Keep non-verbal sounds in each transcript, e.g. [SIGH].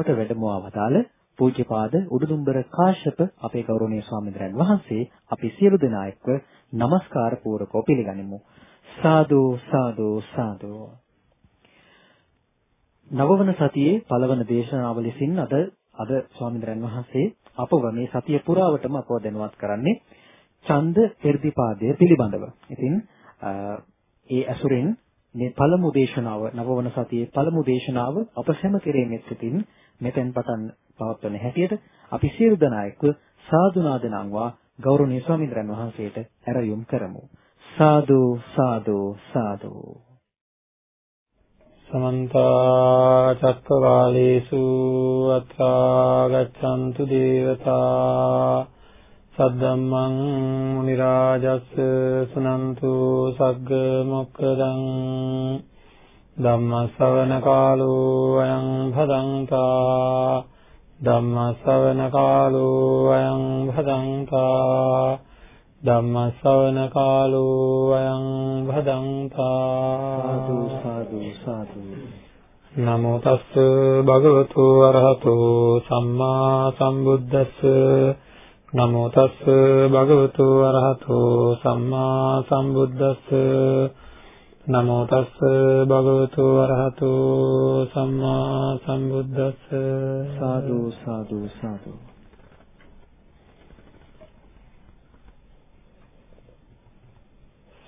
ධර්ම සභාවට වැඩමවා වදාළ පූජ්‍යපාද උඩුදුම්බර කාශ්‍යප අපේ ගෞරවනීය ස්වාමීන් වහන්සේ අපි සියලු දෙනා එක්ව নমස්කාර පූර්වකව පිළිගනිමු. සාදු සාදු සාදු. නවවන සතියේ පළවන දේශනාව ලෙසින් අද අද ස්වාමීන් වහන්සේ අපව මේ සතිය පුරාවටම අපව දැනුවත් කරන්නේ ඡන්ද irdipaadය පිළිබඳව. ඉතින් ඒ අසුරෙන් මේ පළමු දේශනාව නවවන සතියේ පළමු දේශනාව අප සැම කෙරෙහිමත් සිටින් මෙතෙන් පටන් පවත්වන හැටියට අපි සියලු දෙනා එක්ව සාදුනාද නංවා ගෞරවනීය ස්වාමීන් වහන්සේට ඇරයුම් කරමු. සාදු සාදු සාදු සමන්ත චක්කවාලේසු අත්‍රා ගච්ඡන්තු දේවතා සද්දම්මං මුනි රාජස් සුනන්තු සග්ග මොක්කදං ධම්ම ශ්‍රවණ කාලෝ අයං භදංතා ධම්ම ශ්‍රවණ කාලෝ අයං භදංතා ධම්ම ශ්‍රවණ කාලෝ අයං භදංතා සාදු සාදු සාදු. නමෝ තස්ස භගවතු අරහතෝ සම්මා සම්බුද්දස්ස. නමෝ තස්ස භගවතු අරහතෝ සම්මා සම්බුද්දස්ස නමෝ තස්ස භගවතු අරහතෝ සම්මා සම්බුද්දස්ස. සාදු සාදු සාදු.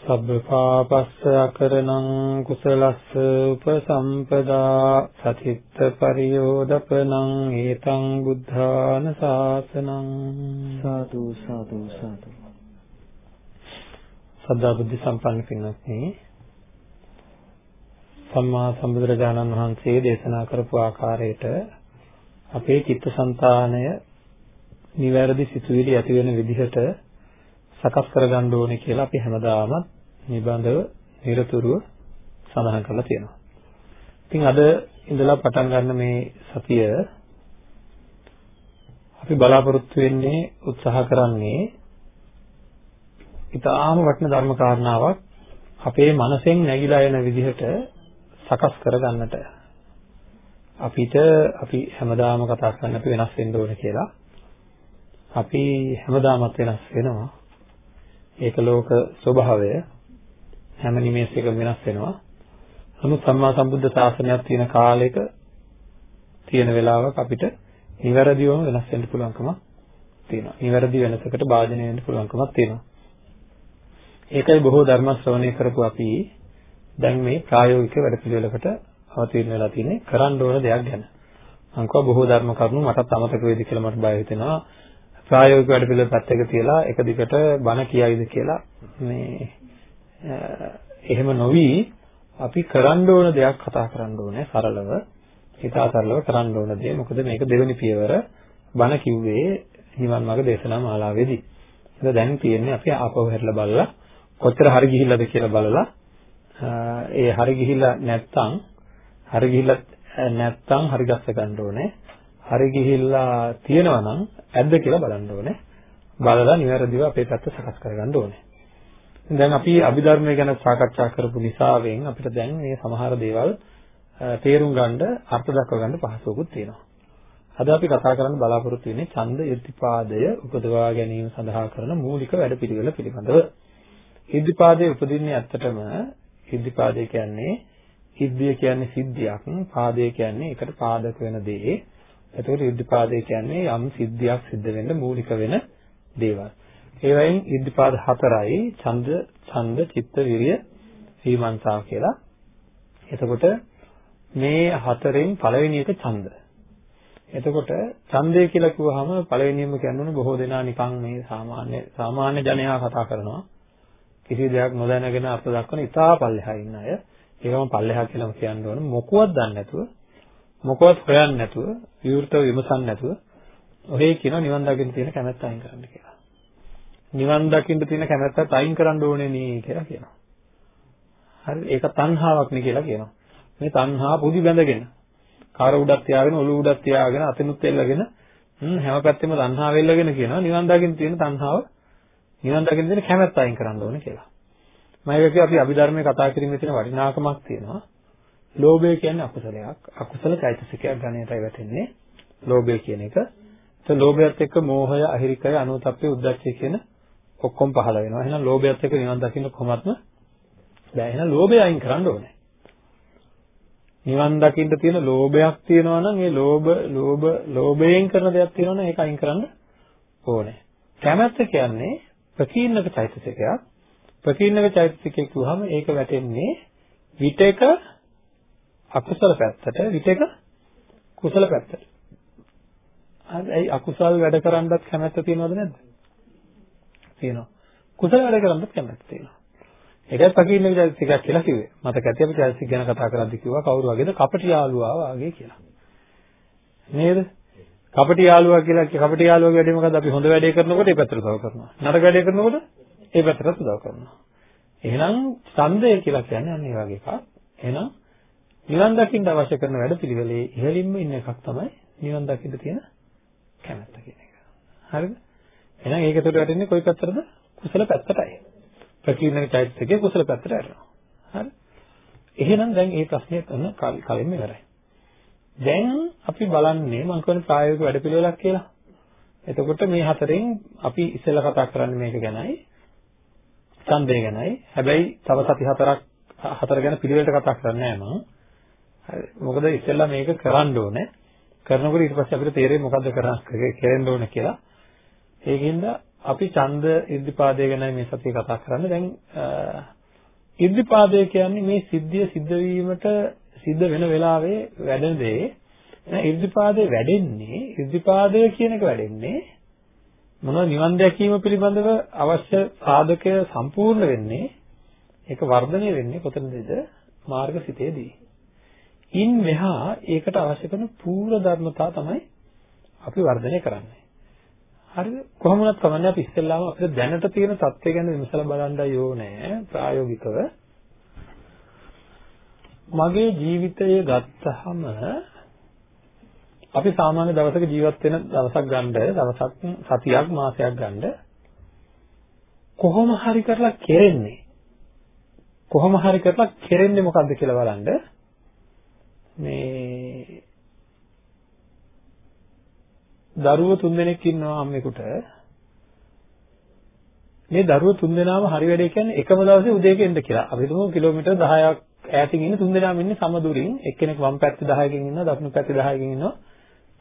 සබ්බපාපස්ස අකරණං කුසලස්ස උපසම්පදා සතිත්ත පරියෝදපනං ඒතං බුද්ධාන ශාසනං සාදු සාදු සාදු. සද්ධා බුද්ධ සම්පන්න පින්වත්නි සම්මා සම්බුදුරජාණන් වහන්සේ දේශනා කරපු ආකාරයට අපේ චිත්තසංතානය නිවැරදි සිතුවිලි ඇති වෙන විදිහට සකස් කරගන්න ඕනේ කියලා අපි හැමදාමත් නිබඳව නිරතුරුව සඳහන් කරලා තියෙනවා. ඉතින් අද ඉඳලා පටන් ගන්න මේ සතිය අපි බලාපොරොත්තු වෙන්නේ උත්සාහ කරන්නේ ඊටාම වටින ධර්ම කාරණාවක් අපේ මනසෙන් නැగిලා එන විදිහට සකස් කරගන්නට අපිට අපි හැමදාම කතා කරන්නේ අපි වෙනස් වෙන්න ඕනේ කියලා. අපි හැමදාමත් වෙනස් වෙනවා. ඒක ලෝක ස්වභාවය හැම නිමේෂයකම වෙනස් වෙනවා. නමුත් සම්මා සම්බුද්ධ ශාසනයක් තියෙන කාලෙක තියෙන වෙලාවක අපිට නිවැරදිවම වෙනස් වෙන්න පුළුවන්කමක් තියෙනවා. නිවැරදි වෙනසකට භාජනය වෙන්න පුළුවන්කමක් තියෙනවා. ඒකයි බොහෝ ධර්ම ශ්‍රවණය කරපු අපි දැන් මේ ප්‍රායෝගික වැඩපිළිවෙලකට අවතීර්ණ වෙලා තියෙන්නේ කරන්න ඕන දෙයක් ගැන. මම කිව්වා බොහෝ ධර්ම කරුණු මටත් අමතක වෙයිද කියලා මට බය හිතෙනවා. ප්‍රායෝගික වැඩ පිළිවෙල පැත්තක තියලා එක දිගට බණ කියයිද කියලා මේ එහෙම නොවි අපි කරන්න ඕන දෙයක් කතා කරන්න ඕනේ සරලව හිතා සරලව කරන්න ඕන දේ මොකද මේක දෙවෙනි පියවර බණ කිව්වේ නිවන් මාර්ග දේශනා මාලාවේදී. ඒක දැන් තියෙන්නේ අපි ආපහු හැරලා බලලා කොච්චර හරි ගිහිල්ලාද කියලා බලලා ඒ හරි ගිහිල්ලා නැත්තම් හරි ගිහිල්ලා නැත්තම් හරි ගස්ස ගන්න ඕනේ. හරි ගිහිල්ලා තියෙනවා නම් ඇද්ද කියලා බලන්න ඕනේ. බලලා නිවැරදිව අපේ පැත්ත සකස් කරගන්න ඕනේ. දැන් අපි අභිධර්මය ගැන සාකච්ඡා කරපු නිසාවෙන් අපිට දැන් මේ සමහර දේවල් තේරුම් ගන්න අර්ථ දක්ව ගන්න පහසුවකුත් තියෙනවා. අද අපි කතා කරන්න බලාපොරොත්තු වෙන්නේ ඡන්ද irdipaadය උපදවා ගැනීම සඳහා කරන මූලික වැඩපිළිවෙල පිළිබඳව. irdipaadය උපදින්නේ ඇත්තටම irdipaadය කියන්නේ සිද්ධිය කියන්නේ සිද්ධියක්, පාදය කියන්නේ ඒකට පාදක වෙන දේ. එතකොට ඉද්ධිපාදය කියන්නේ යම් සිද්ධියක් සිද්ධ වෙන්න මූලික වෙන දේවල්. ඒ වයින් ඉද්ධිපාද හතරයි ඡන්ද, ඡන්ද, චිත්ත, විරිය, සීමන්සා කියලා. එතකොට මේ හතරෙන් පළවෙනි එක ඡන්ද. එතකොට ඡන්දය කියලා කිව්වහම පළවෙනියම කියන්නේ බොහෝ දෙනා නිකන් මේ සාමාන්‍ය සාමාන්‍ය ජනයා කතා කරනවා. කිසි දෙයක් නොදැනගෙන අර්ථ දක්වන ඉතා පල්ලෙහා ඉන්න අය. ඒකම පල්ලෙහා කියලාම කියන්න ඕන. මොකවත් දන්නේ නැතුව මොකවත් හොයන්නේ නැතුව විවෘතව විමසන්නේ නැතුව ඔහේ කියන නිවන් දකින්න තියෙන කැමැත්ත අයින් කරන්න කියලා. නිවන් දකින්න තියෙන කැමැත්තත් අයින් කරන්න ඕනේ නේ කියලා කියනවා. හරි ඒක තණ්හාවක් නේ කියලා කියනවා. මේ තණ්හා පුදි බැඳගෙන කාර උඩක් තියාගෙන ඔළුව උඩක් තියාගෙන අතිනුත් එල්ලගෙන හැම පැත්තෙම තණ්හාව වෙල්ලගෙන කියනවා නිවන් දකින්න තියෙන තණ්හාව නිවන් දකින්න තියෙන කැමැත්ත අයින් කරන්න ඕනේ කියලා. මම ඒක අපි අභිධර්මයේ කතා කිරීමේ තියෙන වටිනාකමක් තියෙනවා. ලෝභය කියන්නේ අකුසලයක්. අකුසල චෛතසිකයක් ගණයටයි වැටෙන්නේ. ලෝභය කියන එක. ඒ ලෝභයත් එක්ක මෝහය, අහිරිකය, අනුතප්පය, උද්දච්චය කියන ඔක්කොම පහළ වෙනවා. එහෙනම් ලෝභයත් එක්ක නිවන් දකින්න කොහොමත්ම බෑ. එහෙනම් ලෝභය අයින් කරන්න ඕනේ. නිවන් දකින්න තියෙන ලෝභයක් තියෙනවා නම් ඒ ලෝභ ලෝභ ලෝභයෙන් කරන දෙයක් තියෙනවා නම් ඒක අයින් කරන්න ඕනේ. කැමැත්ත කියන්නේ ප්‍රකීර්ණක චෛතසිකයක්. ප්‍රකීර්ණක චෛතසිකයක් කිව්වහම ඒක වැටෙන්නේ විතක අකුසල පැත්තට විතක කුසල පැත්තට. හරි අකුසල් වැඩ කරන්නත් කැමැත්ත තියෙනවද නැද්ද? තියෙනවා. කුසල වැඩ කරන්නත් කැමැත්ත තියෙනවා. ඒකයි ප්‍රකීර්ණක චෛතසිකයක් කියලා කිව්වේ. මතක ඇති අපි චෛතසික ගැන කතා කරද්දී කිව්වා කවුරු වගේද කපටි යාළුවා වාගේ කියලා. නේද? කපටි යාළුවා කියලා කපටි යාළුවාගේ වැඩේ මොකද්ද? අපි හොඳ වැඩේ කරනකොට ඒ පැත්තට උදව් කරනවා. නරක වැඩේ කරනකොට ඒ පැත්තට උදව් කරනවා. එහෙනම් ඡන්දය කියලා කියන්නේ අන්න ඒ වගේ එකක්. එහෙනම් නිවන් දකින්න අවශ්‍ය කරන වැඩපිළිවෙලේ ඉහළින්ම ඉන්න එකක් තමයි නිවන් දකින්න තියෙන කැමැත්ත කියන එක. හරිද? එහෙනම් ඒක එතකොට වැටෙන්නේ කොයි පැත්තටද? කුසල පැත්තටයි. ප්‍රකීර්ණක චෛතසිකයේ කුසල පැත්තට වැටෙනවා. හරි? එහෙනම් දැන් මේ ප්‍රශ්නේ ඔන්න කලින්ම ඉවරයි. දැන් අපි බලන්නේ මම කියන්නේ ප්‍රායෝගික වැඩපිළිවෙලක් කියලා. එතකොට මේ හතරෙන් අපි ඉස්සෙල්ලා කතා කරන්නේ මේක ගැනයි. ඡන්දය ගැනයි. හැබැයි තව සති හතරක් හතර ගැන පිළිවෙලට කතා කරන්නේ නැහැ මම. හරි. මොකද ඉස්සෙල්ලා මේක කරන්න ඕනේ. කරනකොට ඊට පස්සේ අපිට තේරෙන්නේ මොකද්ද කරන්නේ කෙරෙන්න ඕනේ කියලා. ඒකින්ද අපි ඡන්ද ඉර්ධිපාදය ගැනයි මේ සතියේ කතා කරන්නේ. දැන් ඉර්ධිපාදය කියන්නේ මේ සිද්ධිය සිද්ධ වීමට සිද්ධ වෙන වෙලාවේ වැඩෙන දේ එහෙනම් ඉර්ධිපාදේ වැඩෙන්නේ ඉර්ධිපාදය කියන එක වැඩෙන්නේ මොනවා නිවන් දැකීම පිළිබඳව අවශ්‍ය සාධකය සම්පූර්ණ වෙන්නේ ඒක වර්ධනය වෙන්නේ කොතනදද? මාර්ගසිතේදී ඉන් මෙහා ඒකට අවශ්‍ය කරන පූර්ව ධර්මතා තමයි අපි වර්ධනය කරන්නේ. හරිද? කොහොම වුණත් කමන්නේ අපි ඉස්සෙල්ලාම අපිට දැනට තියෙන தත්ත්වය ගැන විමසලා බලන්නයි ඕනේ. ප්‍රායෝගිකව මගේ ජීවිතය ගත්තහම අපි සාමාන්‍ය දවසක ජීවත් වෙන දවසක් ගන්න දවසක් සතියක් මාසයක් ගන්න කොහොම හරි කරලා කෙරෙන්නේ. කොහොම හරි කරලා කෙරෙන්නේ මොකද්ද කියලා බලන්න. මේ දරුවෝ තුන්දෙනෙක් ඉන්නවා අම්මෙකුට. මේ දරුවෝ තුන්දෙනාම හරි වැඩේ කියන්නේ එකම දවසේ උදේක එන්න කියලා. අපි හිතමු කිලෝමීටර් 10ක් ඈතින් ඉන්න තුන්දෙනාම ඉන්නේ සමදුරින්. එක්කෙනෙක් වම් පැත්තේ 10කින් ඉන්නවා දකුණු පැත්තේ 10කින් ඉන්නවා.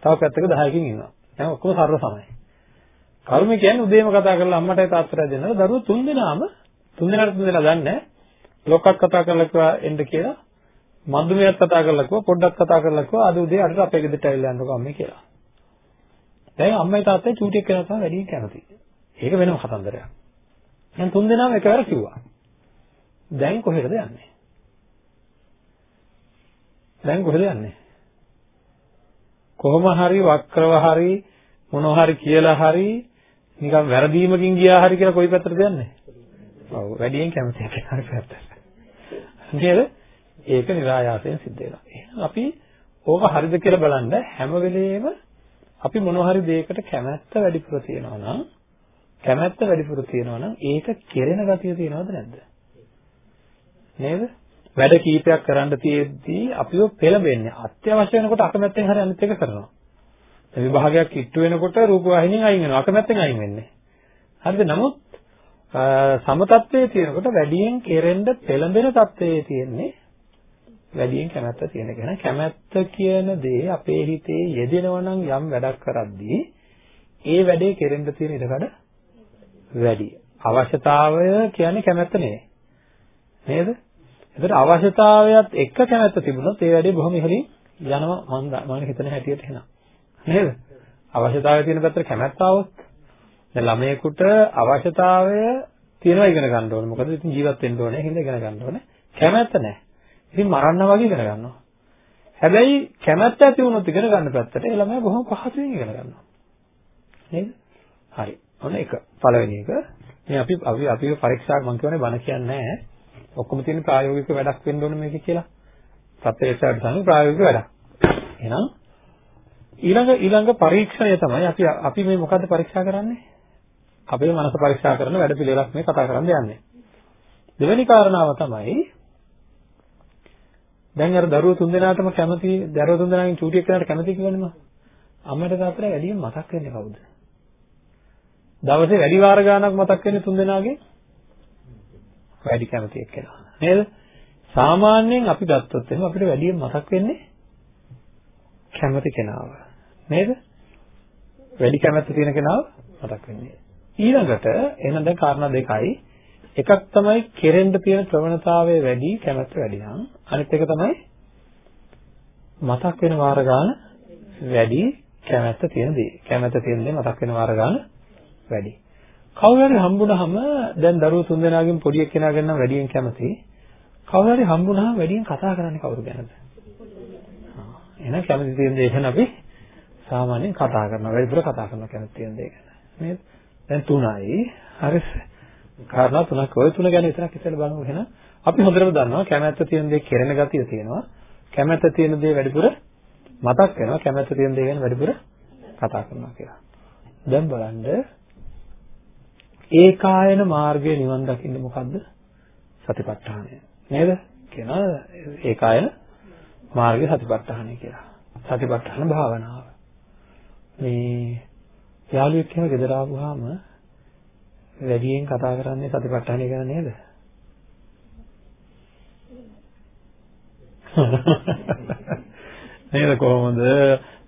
තව පැත්තක 10කින් ඉන්නවා. දැන් ඔක්කොම සර්ව සමයි. කර්ම කියන්නේ උදේම කතා කරලා අම්මටයි තාත්තටයි දෙනවා දරුවෝ තුන්දෙනාම තුන්දෙනාට තුන්දෙනා දන්නේ ලොක්කක් කතා කරලා කිව්වා එන්න කියලා. මන්දුමියක් කතා කරලා කිව්වා පොඩ්ඩක් කතා කරලා කිව්වා. අද උදේ අරට අපේ ගෙදරට ඇවිල්ලා යන්නකෝ අම්මේ කියලා. දැන් අම්මයි තාත්තයි චූටි එක්කෙනා තමයි වැඩි කැමති. ඒක වෙනම කතන්දරයක්. දැන් තුන්දෙනාම එකවර කිව්වා. දැන් කොහෙද යන්නේ? දැන් කොහෙද යන්නේ? කොහොම හරි වක්‍රව හරි මොනවා හරි කියලා හරි නිකන් වැරදීමකින් ගියා හරි කියලා කොයි පැත්තටද යන්නේ? ඔව් වැඩියෙන් කැමති අපේ හරි පැත්තට. නේද? ඒක નિરાයාසයෙන් සිද්ධ වෙනවා. එහෙනම් අපි ඕක හරිද කියලා බලන්න හැම වෙලෙම අපි මොනවා හරි දෙයකට කැමැත්ත වැඩිපුර තියෙනවා නම් කැමැත්ත වැඩිපුර තියෙනවා නම් ඒක කෙරෙන ගතිය තියෙනවද නැද්ද? නේද? වැඩ කීපයක් කරන්න තියෙද්දී අපිව පෙළඹෙන්නේ අත්‍යවශ්‍ය වෙනකොට අකමැත්තෙන් හරි අනිත් එක කරනවා. දැන් විභාගයක් කිට්ටු වෙනකොට රූප වාහිනියෙන් අයින් වෙනවා. අකමැත්තෙන් අයින් වෙන්නේ. හරිද? නමුත් සමතත්වයේ තියෙනකොට වැඩියෙන් කෙරෙන්න පෙළඹෙන තත්වයේ තියෙන්නේ වැඩියෙන් කැමැත්ත තියෙන එක. එහෙනම් කැමැත්ත කියන දේ අපේ හිතේ යෙදෙනවා නම් යම් වැඩක් කරද්දී ඒ වැඩේ කෙරෙන්න තියෙන ඉඩකඩ වැඩි. අවශ්‍යතාවය කියන්නේ කැමැත්ත නෙවෙයි. නේද? ඒකට අවශ්‍යතාවයත් එක්ක කැමැත්ත තිබුණොත් ඒ වැඩේ බොහොම ඉහළින් යනවා මම මම හිතන හැටියට එහෙනම්. නේද? අවශ්‍යතාවය තියෙන පැත්තට කැමැත්ත આવොත් දැන් ළමයෙකුට අවශ්‍යතාවය තියෙනවා ඉගෙන ගන්න ඕනේ. මොකද ඉතින් ජීවත් වෙන්න ඕනේ. හින්දා ඉගෙන ගන්න ඕනේ. කැමැත්ත නැහැ. ඉතින් මරන්න වගේ ඉගෙන ගන්නවා. හැබැයි කැමැත්ත ඇති වුණොත් ඉගෙන ගන්න පැත්තට ඒ ළමයා බොහොම පහසුවෙන් ඉගෙන ගන්නවා. නේද? හරි. ඔන්න එක. පළවෙනි එක. මේ අපි අපි අපි පරීක්ෂාවක් මම කියන්නේ බණ කියන්නේ නැහැ. ඔක්කොම තියෙන ප්‍රායෝගික වැඩක් වෙන්න ඕනේ මේක කියලා. ප්‍රත්‍යක්ෂයට තමයි ප්‍රායෝගික වැඩක්. එහෙනම් ඊළඟ ඊළඟ පරීක්ෂණය තමයි අපි අපි මේ මොකද්ද පරීක්ෂා කරන්නේ? අපේ මනස පරීක්ෂා කරන වැඩ පිළිවෙලක් මේ කතා කරන්න යන්නේ. දෙවෙනි කාරණාව තමයි දැන් අර දරුවෝ තුන්දෙනාටම කැමති දරුවෝ තුන්දෙනාගෙන් චූටි එක්කනට කැමති කියවනේ මම. අම්මට තාත්තට වැඩියෙන් මතක් වෙන්නේ කවුද? දවසේ වැඩි වාර ගාණක් මතක් වෙන්නේ තුන්දෙනාගෙන් වැඩි කැමති එක්කෙනා. නේද? සාමාන්‍යයෙන් අපි ගත්තොත් එහෙනම් අපිට වැඩියෙන් මතක් වෙන්නේ කැමති කෙනාව. නේද? වැඩි කැමැත්ත තියෙන කෙනාව මතක් වෙන්නේ. ඊළඟට එහෙනම් දැන් කාරණා දෙකයි. එකක් තමයි කෙරෙන්න තියෙන ප්‍රවණතාවය වැඩි කැමැත්ත වැඩි නම් අනිත් එක තමයි මතක් වෙන වාර ගන්න වැඩි කැමැත්ත තියෙන දේ. කැමැත්ත තියෙන දේ මතක් වෙන වාර ගන්න වැඩි. කවුරු හරි හම්බුනහම දැන් දරුවෝ තුන්දෙනාගෙන් පොඩි එක්කෙනා ගැන නම් වැඩියෙන් කැමති. කවුරු හරි හම්බුනහම වැඩියෙන් කතා කරන්නේ කවුරු ගැනද? එහෙනම් කැමති තියෙන දේ ගැන අපි සාමාන්‍යයෙන් කතා කරනවා. වැඩිපුර කතා කරනවා කැමති තියෙන දේ ගැන. නේද? දැන් තුනයි. හරි. කාරණා තුනක් ඔය තුන ගැන විතරක් ඉස්සෙල්ලා බලමු එහෙනම්. අපි හොඳටම දන්නවා කැමැත්ත තියෙන දේ කෙරෙන ගතිය තියෙනවා. කැමැත්ත තියෙන දේ වැඩිපුර මතක් වෙනවා. කැමැත්ත තියෙන දේ ගැන වැඩිපුර කතා කරනවා කියලා. දැන් බලන්න ඒකායන මාර්ගයේ නිවන් දකින්න මොකද්ද? සතිපට්ඨානය. නේද? කියනවා ඒකායන මාර්ගයේ සතිපට්ඨානය කියලා. සතිපට්ඨාන භාවනාව. මේ යාළුවෙක් එහෙම ගෙදර ආවම වැඩියෙන් කතා කරන්නේ සතිපට්ඨානය ගැන නේද? [LAUGHS] නේද කොහොමද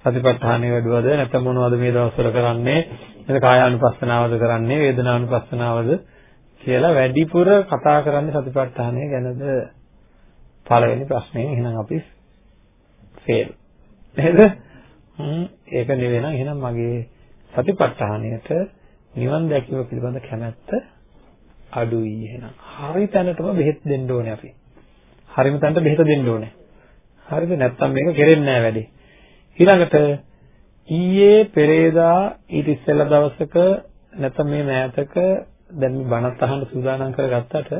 සතිපට්ඨානය වැඩුවද නැත්නම් මොනවද මේ දවස්වල කරන්නේ? එතන කායානුපස්සනාවද කරන්නේ වේදනානුපස්සනාවද කියලා වැඩිපුර කතා කරන්නේ සතිපට්ඨානය ගැනද? පළවෙනි ප්‍රශ්නේ එහෙනම් අපි ෆේල්. නේද? හ්ම් ඒක නෙවෙයි නම් එහෙනම් මගේ සතිපට්ඨානයට නිවන් දැකීම පිළිබඳ කැමැත්ත අඩුයි එහෙනම්. හරි තැනටම බෙහෙත් දෙන්න ඕනේ අපි. හරිම තැනට බෙහෙත දෙන්න ඕනේ. හරිද? නැත්තම් මේක කෙරෙන්නේ නැහැ වැඩි. ඊළඟට ඊයේ පෙරේදා ඊට ඉස්සෙල්ලා දවසක නැත්නම් මේ මෑතක දැන් මේ බණත් අහන්න සූදානම් කරගත්තට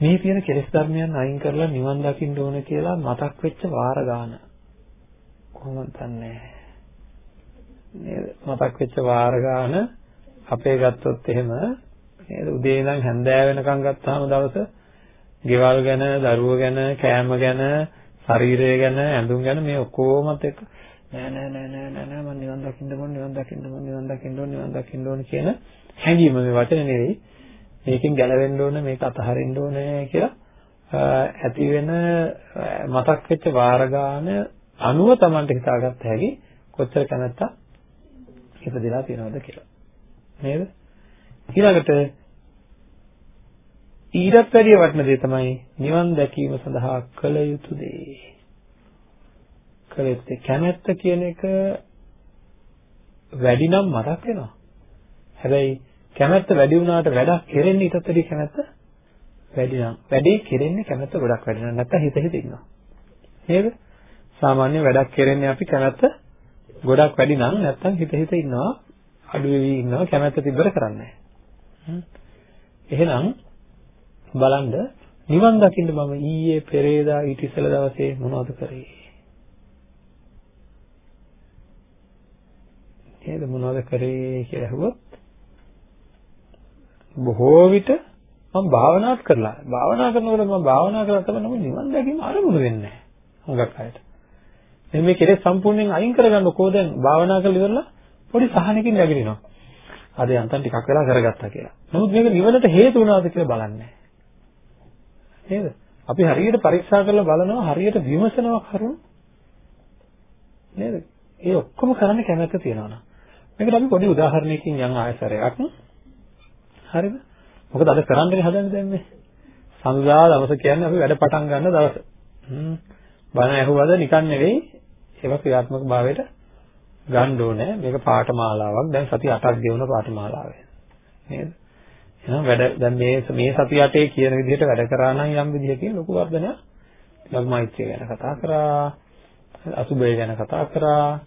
මේ තියෙන කෙලෙස් ධර්මයන් අයින් කරලා නිවන් දකින්න ඕන කියලා මතක් වෙච්ච වාර ගාන. කොහොමද දන්නේ? නේද? මතක් වෙච්ච වාර ගාන අපේ ගත්තොත් එහෙම නේද? උදේ ඉඳන් හැන්දෑව වෙනකන් ගත්තාම දවස ගෙවල් ගැන දරුවෝ ගැන කෑම ගැන ශරීරය ගැන ඇඳුම් ගැන මේ ඔක්කොමත් එක්ක නෑ නෑ නෑ නෑ නෑ නෑ මම නිවන් දකින්න ඕන නිවන් දකින්න ඕන නිවන් දකින්න ඕන නිවන් දකින්න ඕන කියන හැඟීම මේ වචනේ නෙවෙයි. මේකෙන් ගැලවෙන්න ඕන මේක අතහරින්න ඕනේ කියලා ඇති වෙන මතක් වෙච්ච වාර ගාන අනුව Tamanට හිතාගත්ත හැකි කොච්චර කැමැත්තක් ඉපදලා තියෙනවද කියලා. නේද? ඊළඟට ඊටත් වැඩිය වටින දේ තමයි නිවන් දැකීම සඳහා කළ යුතු දේ. කළ යුත්තේ කැමැත්ත කියන එක වැඩි නම් මතක් වෙනවා. හැබැයි කැමැත්ත වැඩි වුණාට වැඩක් කෙරෙන්නේ ඊටත් වැඩිය කැමැත්ත වැඩි නම් වැඩේ කෙරෙන්නේ කැමැත්ත ගොඩක් වැඩි නම් නැත්තම් හිත හිත ඉන්නවා. නේද? සාමාන්‍ය වැඩක් කෙරෙන්නේ අපි කැමැත්ත ගොඩක් වැඩි නම් නැත්තම් හිත හිත ඉන්නවා අඩු වෙවි ඉන්නවා කැමැත්ත තිබ්බර කරන්නේ නැහැ. එහෙනම් බලන්න නිවන් දකින්න මම ඊයේ පෙරේදා ඊට ඉස්සෙල් දවසේ මොනවද කරේ? නේද මොනවද කරේ කියලා අහුවොත් බොහෝ විට මම භාවනාත් කරලා භාවනා කරනකොට මම භාවනා කරලා තමයි නමුත් නිවන් දැකීම අරමුණු වෙන්නේ නැහැ. හුඟක් අයට. දැන් මේ කෙලෙස් සම්පූර්ණයෙන් අයින් කරගන්න කොහොද දැන් භාවනා කරලා ඉවරලා පොඩි සහනකින් නැගිටිනවා. අද යන්තම් ටිකක් වෙලා කරගත්තා කියලා. නමුත් මේක නිවනට හේතු වුණාද කියලා බලන්නේ නේද? අපි හරියට පරීක්ෂා කරලා බලනවා හරියට විමසනවා කරුණු නේද? ඒ ඔක්කොම කරන්න කැමැත්ත තියෙනවා නම්. මේකට අපි පොඩි උදාහරණයකින් යන් ආයතරයක්. හරිද? මොකද අද කරන්නේ හදන්නේ දැන් මේ. සඳුදා දවස කියන්නේ අපි වැඩ පටන් ගන්න දවස. හ්ම්. බණ ඇහුවද නිකන් නෙවෙයි ඒක ක්‍රියාත්මක භාවයට ගන්න ඕනේ. මේක පාඨමාලාවක්. දැන් සති 8ක් ගෙවුන පාඨමාලාවේ. නේද? එහෙනම් වැඩ දැන් මේ මේ සති යටේ කියන විදිහට වැඩ කරා නම් යම් විදිහකින් ලොකු වර්ධනයක් ටිකක් මෛත්‍රිය ගැන කතා කරා අසුබය ගැන කතා කරා.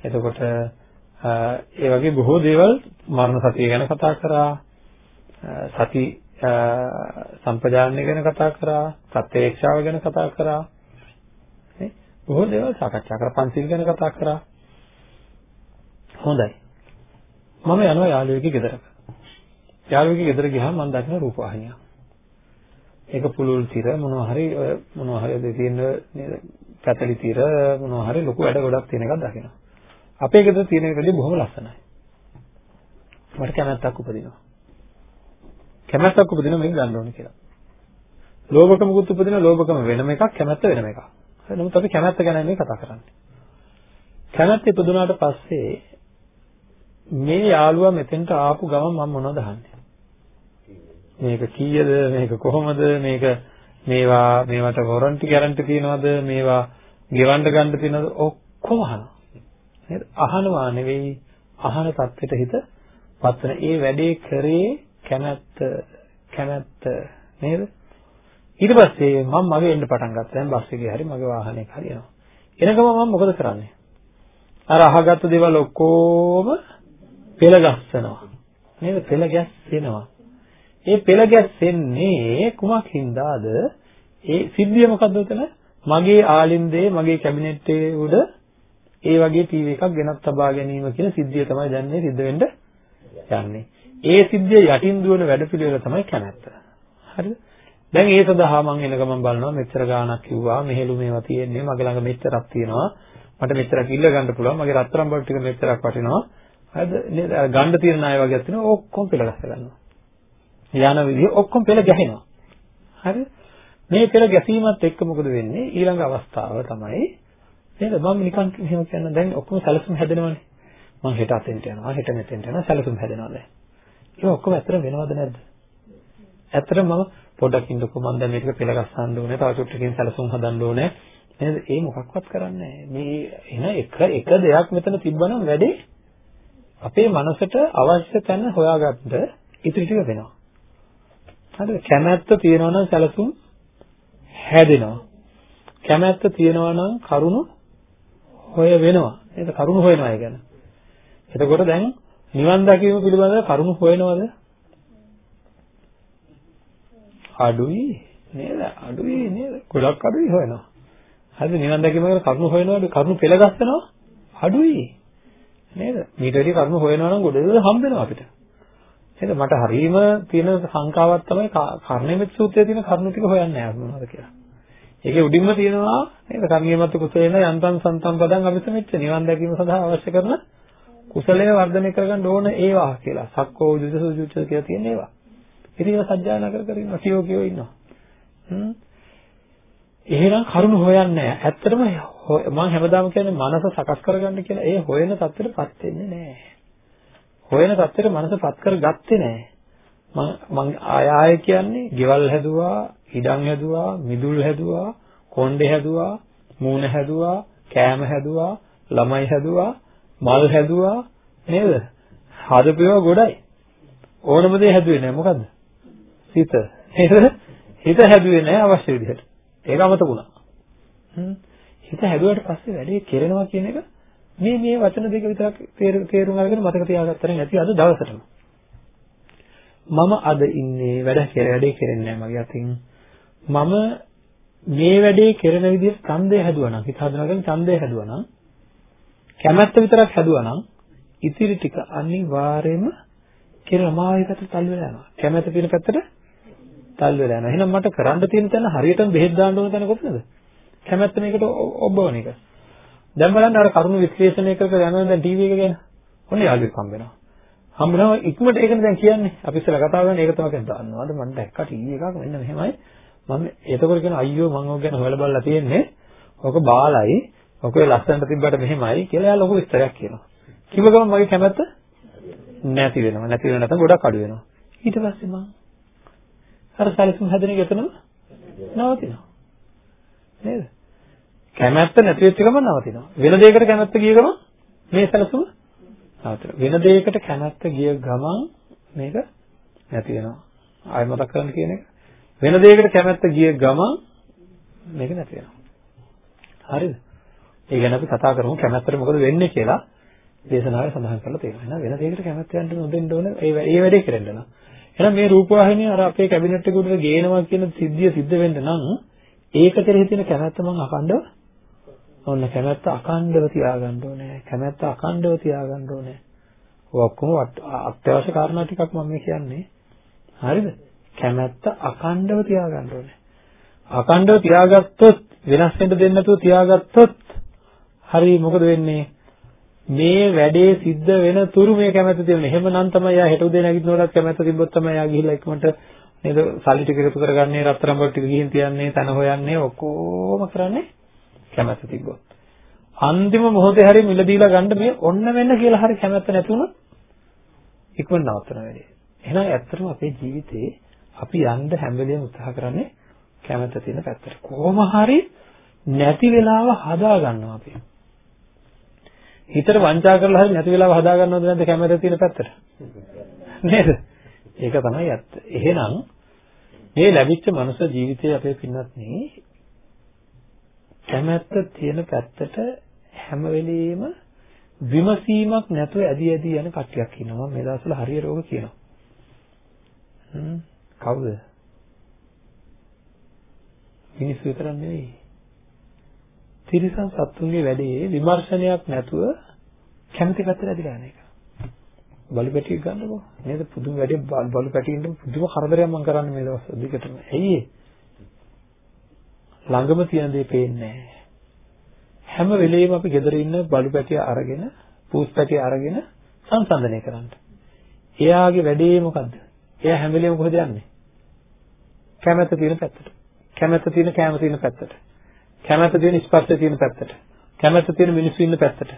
එතකොට ඒ වගේ බොහෝ දේවල් මරණ සතිය ගැන කතා කරා. සති සම්පජානනය ගැන කතා කරා. ප්‍රත්‍යක්ෂාව ගැන කතා කරා. නේ? බොහෝ දේවල් සාකච්ඡා කරා. පන්සිල් ගැන කතා කරා. හොඳයි. මම යනවා යාළුවෙකුගේ ගෙදරට. යාළුවෙකුගේ ගෙදර ගියාම මම දකින රූපවාහිනිය. ඒක පුලුල් tira මොනවා හරි මොනවා හරි දෙ තියෙන නේද? පැතලි tira මොනවා හරි ලොකු වැඩ ගොඩක් තියෙන එකක් දකිනවා. අපේ ගෙදර තියෙන එකදී බොහොම ලස්සනයි. මට කැමැත්තක් උපදිනවා. කැමැත්තක් උපදිනවා මේක ගන්න ඕනේ කියලා. ලෝභකමකුත් උපදිනවා ලෝභකම වෙනම එකක් කැමැත්ත වෙනම එකක්. හරි නමුත් අපි කැමැත්ත ගැන මේ කතා කරන්නේ. කැමැත්ත ඉපදුනාට පස්සේ මේ යාළුවා මෙතෙන්ට ආපු ගමන් මම මොනවද අහන්නේ? මේක කීයද? මේක කොහොමද? මේක මේවා මේවට වොරන්ටි ගැරන්ටි තියනවද? මේවා ගෙවන්න ගන්න තියනවද? ඔක්කොම අහනවා. නේද? අහනවා නෙවෙයි අහන தත්වෙට හිත පත්වන. ඒ වැඩේ කරේ කැමැත්ත කැමැත්ත නේද? ඊට පස්සේ මම මගේ එන්න පටන් ගත්තා. දැන් බස් එකේ හරි මගේ වාහනේ හරි යනවා. එනකම මම මොකද කරන්නේ? අර අහගත්තු දේවල් ඔක්කොම පෙළ ගස්සනවා. නේද? පෙළ ගැස්සෙනවා. ඒ පෙළ ගැස්සෙන්නේ කුමක් හින්දාද? ඒ සිද්ධිය මොකද්ද උතන? මගේ ආලින්දේ මගේ කැබිනට් එකේ උඩ ඒ වගේ ටීවී එකක් ගෙනත් තබා ගැනීම කියන සිද්ධිය තමයි දැන් මේ සිද්ධ වෙන්න යන්නේ. ඒ සිද්ධිය යටින් දුවන වැඩපිළිවෙල තමයි කැමැත්ත. හරිද? දැන් ඒ සඳහා මම එන ගමන් බලනවා මෙච්චර ගාණක් කිව්වා මෙහෙලු මේවා තියෙන්නේ මගේ ළඟ මෙච්චරක් තියෙනවා මට මෙච්චරක් ඉල්ල ගන්න පුළුවන් මගේ රත්තරන් බඩු ටික මෙච්චරක් වටිනවා හරිද නේද ගන්න තියෙන ණය වගේ තියෙනවා ඔක්කොම පෙළගස්ස ගන්නවා යන විදිහ ඔක්කොම පෙළ ගැහෙනවා. හරිද මේ පෙළ ගැසීමත් එක්ක මොකද වෙන්නේ? ඊළඟ අවස්ථාව තමයි නේද? මම නිකන් එහෙම කියන්න දැන් ඔක්කොම සැලසුම් හැදෙනවනේ. මම හෙට අතෙන්ට යනවා හෙට මෙතෙන්ට යනවා සැලසුම් හැදෙනවා දැන්. ඒක ඔක්කොම ඇත්තට වෙනවද නැද්ද? ඇත්තට මම පොඩ්ඩක් ඉන්නකෝ මම දැන් මේක පෙළ ගස්සන්න ඕනේ තව චුට්ටකින් සැලසුම් හදන්න ඕනේ. නේද? ඒ මොකක්වත් කරන්නේ මේ එන එක එක දෙයක් මෙතන තිබ්බනම් වැඩේ අපේ මනසට අවශ්‍ය තැන හොයාගන්න ඉතිරි ටික වෙනවා. හරිද කැමැත්ත තියෙනවා නම් සැලසුම් හැදෙනවා. කැමැත්ත තියෙනවා නම් කරුණු හොය වෙනවා. නේද කරුණු හොයනවා ඒ කියන්නේ. එතකොට දැන් නිවන් දකීම පිළිබඳව කරුණු හොයනවද? අඩුයි නේද? අඩුයි නේද? ගොඩක් අඩුයි හොයනවා. හරිද? නිවන් දැකීම ගැන කරුණු හොයනවාද? කරුණු පෙළ ගස්සනවා අඩුයි නේද? මීට වැඩි කරුණු හොයනවා නම් ගොඩ හම්බ වෙනවා අපිට. නේද? මට හරීම තියෙන සංකාවක් තමයි කර්ණෙමෙත් සූත්‍රයේ තියෙන කරුණු ටික හොයන්නේ නැහැ මොනවද කියලා. ඒකේ උඩින්ම තියෙනවා නේද? කර්ණියමත් කුසලේන යන්තම් සන්තම් පදං අபிසමෙච්ච නිවන් දැකීම සඳහා අවශ්‍ය කරන කුසලය වර්ධනය කරගන්න ඕන ඒවා කියලා. සක්කෝ උජුජසුජුච්ච කියලා තියෙන ඒවා. ඉතින් ඒවා සජ්ජායනා කර කර ඉන්නවා. කියෝ කියෝ ඉන්නවා. හ්ම්. එහෙනම් කරුණ හොයන්නේ නැහැ. ඇත්තටම මම හැමදාම කියන්නේ මනස සකස් කරගන්න කියලා. ඒ හොයන தත්ත්වෙටපත් වෙන්නේ නැහැ. හොයන தත්ත්වෙට මනසපත් කරගත්තේ නැහැ. මම මම ආය ආය කියන්නේ ගෙවල් හැදුවා, ඉඩම් හැදුවා, මිදුල් හැදුවා, කොණ්ඩේ හැදුවා, මූණ හැදුවා, කෑම හැදුවා, ළමයි හැදුවා, මල් හැදුවා නේද? හදපේව ගොඩයි. ඕනම දේ හැදුවේ නැහැ. මොකද්ද? හිත. නේද? හිත හැදුවේ නැහැ අවශ්‍ය විදිහට. ඒක අමතකුණා. හිත හැදුවට පස්සේ වැඩේ කෙරෙනවා කියන එක මේ මේ වචන දෙක විතරක් තේරුම් අරගෙන මතක තියාගත්තට නැති අද දවසටම. මම අද ඉන්නේ වැඩ වැඩේ කෙරෙන්නේ නැහැ මගේ අතින්. මම මේ වැඩේ කෙරෙන විදිහට ඡන්දය හැදුවා නම් හිත හදනගෙන ඡන්දය හැදුවා නම් කැමැත්ත විතරක් හැදුවා නම් ඉතිරි ටික අනිවාර්යයෙන්ම කෙරෙනවා මාගේ පැත්තට තල්ලු වෙලා යනවා. කැමැත්ත තියෙන පැත්තට තල් වෙලා යනවා. එහෙනම් මට කරන්න තියෙන තැන හරියටම බෙහෙත් දාන්න ඕන තැන කොතනද? කැමැත්ත මේකට ඔබවන එක. දැන් බලන්න අර කරුණු විශ්ලේෂණය කර කර යනවා දැන් ටීවී එක ගැන. ඔන්න යාළුවෙක් හම්බ වෙනවා. හම්බ වෙනවා ඉක්මනට ඒකනේ දැන් කියන්නේ. අපි ඉස්සෙල්ලා කතා කරන්නේ ඒක තමයි කියන්නේ. දන්නවද මම දැක්කා ටීවී එකක් මෙන්න මෙහෙමයි. මම එතකොට කියන අයියෝ මම ඕක ගැන හොයලා බලලා තියෙන්නේ. ඕක බාලයි. ඕක ලස්සනට තිබ්බට මෙහෙමයි කියලා එයා ලොකු විස්තරයක් කියනවා. කිව්ව ගමන් මගේ කැමැත්ත නැති වෙනවා. නැති වෙන නැත්නම් ගොඩක් අඩු වෙනවා. ඊට පස්සේ මම අර සැලසුම් හැදෙන එක එතනම නවතිනවා. නේද? කැමැත්ත නැති වෙච්ච ගමන් නවතිනවා. වෙන දෙයකට කැමැත්ත ගිය ගමන් මේ සැලසුම නවතිනවා. වෙන දෙයකට කැමැත්ත ගිය ගමන් මේක නැති වෙනවා. ආයෙ මතක් කරන්න කියන එක. වෙන දෙයකට කැමැත්ත ගිය ගමන් මේක නැති වෙනවා. හරිද? ඒ ගැන අපි කතා කරමු කැමැත්තට මොකද වෙන්නේ කියලා දේශනාවේ සඳහන් කරලා තියෙනවා. එහෙනම් වෙන දෙයකට කැමැත්ත යන්න නොදෙන්න ඕන ඒ ඒ වැඩේ කරන්න නම්. එහෙනම් මේ රූපවාහිනිය අර අපේ කැබිනට් එක උඩට ගේනවා කියන සිද්ධිය සිද්ධ වෙන්න නම් ඒක කෙරෙහි තියෙන කැමැත්ත මම අකණ්ඩව ඔන්න කැමැත්ත අකණ්ඩව තියාගන්න ඕනේ. කැමැත්ත අකණ්ඩව තියාගන්න ඕනේ. ඔය ඔක්කොම අත්‍යවශ්‍ය කාරණා ටිකක් මම මේ කියන්නේ. හරිද? කැමැත්ත අකණ්ඩව තියාගන්න ඕනේ. අකණ්ඩව තියාගත්තොත් වෙනස් වෙන්න දෙන්නේ නැතුව තියාගත්තොත් හරි මොකද වෙන්නේ? මේ වැඩේ සිද්ධ වෙන තුරු මේ කැමැත්ත තියෙනවා. එහෙමනම් තමයි යා හෙට උදේ නැගිටිනකොටත් කැමැත්ත තිබ්බොත් තමයි යා ගිහිල්ලා ඉක්මනට නේද සල්ලි ටික එකතු කරගන්නේ රත්තරන් බඩ ටික ගිහින් තියන්නේ තන හොයන්නේ ඔක්කොම කරන්නේ කැමැත්ත තිබ්බොත්. අන්තිම මොහොතේ හරි මිල දීලා ගන්න මේ ඔන්න වෙන්න කියලා හරි කැමැත්ත නැතුණොත් ඉක්මන නවත්තන වැඩේ. එහෙනම් ඇත්තටම අපේ ජීවිතේ අපි යන්න හැම වෙලේම උත්සාහ කරන්නේ කැමැත්ත තියෙන පැත්තට. කොහොම හරි නැති වෙලාව හදා ගන්නවා අපි. හිතට වංචා කරලා හරි නැති වෙලාව හදා ගන්නවද නැද්ද කැමැත්ත තියෙන පැත්තට? නේද? ඒක තමයි ඇත්ත. එහෙනම් මේ ලැබිච්ච මනුෂ්‍ය ජීවිතයේ අපේ පින්නත් නේ කැමැත්ත තියෙන පැත්තට හැම වෙලෙම විමසීමක් නැතුව ඇදි ඇදි යන කට්ටියක් ඉන්නවා. මේ දවස්වල හරිය රෝග කියනවා. හ්ම් කවුද? මිනිස්සු විතරක් නෙවෙයි. තිරිසන් සත්තුන්ගේ වැඩේ විමර්ශනයක් නැතුව කැමති පැත්තට ඇදිලා යන එක. බලු පැටියෙක් ගන්නකො නේද පුදුම වැඩේ බලු පැටියෙන්ට පුදුම කරදරයක් මම කරන්නේ මේ දවස් දෙකටම. ඇයි ඒ? ළඟම තියෙන දේ පේන්නේ නැහැ. හැම වෙලෙම අපි ගෙදර ඉන්න බලු පැටිය අරගෙන පූස් පැටිය අරගෙන සංසන්දනය කරන්න. එයාගේ වැඩේ මොකද්ද? එයා හැම වෙලෙම කොහෙද යන්නේ? කැමැත්ත තියෙන පැත්තට. කැමැත්ත තියෙන කැම තියෙන පැත්තට. කැමැත්ත තියෙන ස්පර්ශය තියෙන පැත්තට. කැමැත්ත තියෙන මිනිස්සු ඉන්න පැත්තට.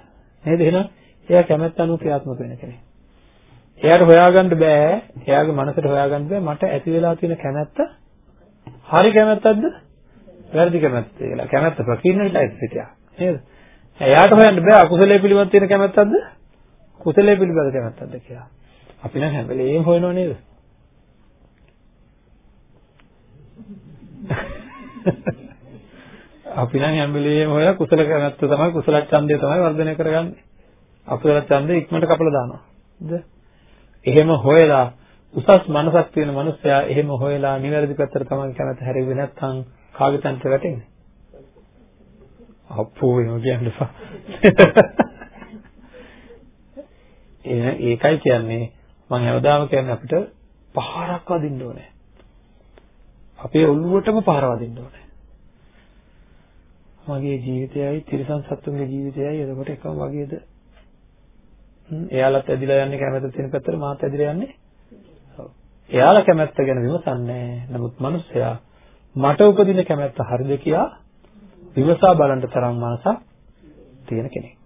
නේද? එහෙනම් එයා කැමැත්ත අනුව ක්‍රියාත්මක වෙන කෙනෙක්. එයාට හොයාගන්න බෑ. එයාගේ මනසට හොයාගන්න බෑ මට ඇති වෙලා තියෙන කැමැත්ත හරි කැමැත්තක්ද? වැරදි කැමැත්තද කියලා. කැමැත්ත ප්‍රකීර්ණ ටයිප් හිටියා. නේද? එයාට හොයන්න බෑ අකුසලයේ පිළිබඳ තියෙන කැමැත්තක්ද? කුසලයේ පිළිබඳ කැමැත්තක්ද කියලා. අපි නම් හැම වෙලේම හොයනව නේද? අපි නම් හැම වෙලේම හොයලා කුසල කැමැත්ත තමයි කුසල ඡන්දය තමයි වර්ධනය කරගන්නේ. අකුසල ඡන්දය ඉක්මනට කපලා දානවා. ද? එහෙම හොයලා උසස් මනසක් තියෙන මනුස්සයා එහෙම හොයලා නිවැරදි පැත්තට තමයි කැමැත්ත හැරෙන්නේ නැත්නම් කාගේ තන්ට වැටෙන්නේ? අප්පෝ එහෙම කියන්න එපා. [LAUGHS] ඒකයි කියන්නේ මම හැමදාම කියන්නේ අපිට පහරක් වදින්න ඕනේ. අපේ ඔළුවටම පහර වදින්න ඕනේ. මගේ ජීවිතයයි තිරිසන් සත්තුන්ගේ ජීවිතයයි එතකොට එකම වගේද? එයාලත් ඇදිලා යන්නේ කැමැත්ත තියෙන පැත්තට මාත් ඇදිලා යන්නේ. එයාලා කැමැත්ත ගැන විමසන්නේ නමුත් මිනිස්සයා මට උපදින කැමැත්ත හරිද කියලා විමසා බලන්න තරම් මනසක් තියෙන කෙනෙක්.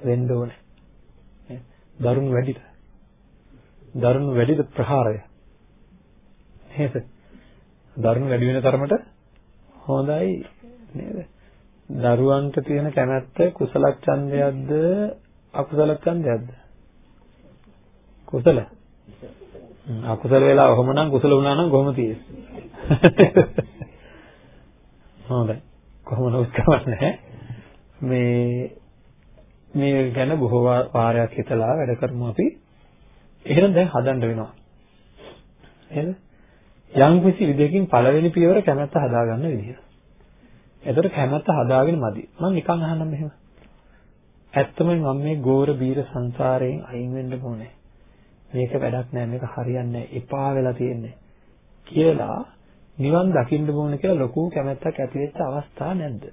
වෙන්න ඕනේ. දරුණු වැඩිද? දරුණු වැඩිද ප්‍රහාරය? නේද? දරුණු වැඩි වෙන තරමට හොඳයි නේද? දරුවන්ට තියෙන කැමැත්ත කුසල ඡන්දයක්ද අකුසල ඡන්දයක්ද? කුසල. අකුසල වෙලා ඔහොමනම් කුසල වුණා නම් කොහොම තියෙන්නේ? [LAUGHS] හොඳයි. කොහොම නමුත් කවන්නේ මේ මේ ගැන බොහෝ වාරයක් හිතලා වැඩ කරමු අපි. එහෙනම් දැන් හදන්න වෙනවා. එහෙනම් යම් කිසි විදිහකින් පළවෙනි පියවර කැමැත්ත හදාගන්න විදිහ. එතකොට කැමැත්ත හදාගෙන මදි. මම නිකන් අහන්නම් මෙහෙම. ඇත්තම මම මේ ගෝර බීර සංසාරයෙන් අයින් වෙන්න ඕනේ. මේක වැඩක් නෑ මේක හරියන්නේ නෑ එපා වෙලා තියෙන්නේ කියලා නිවන් දකින්න ඕන කියලා ලොකු කැමැත්තක් ඇති වෙච්ච අවස්ථා නැද්ද?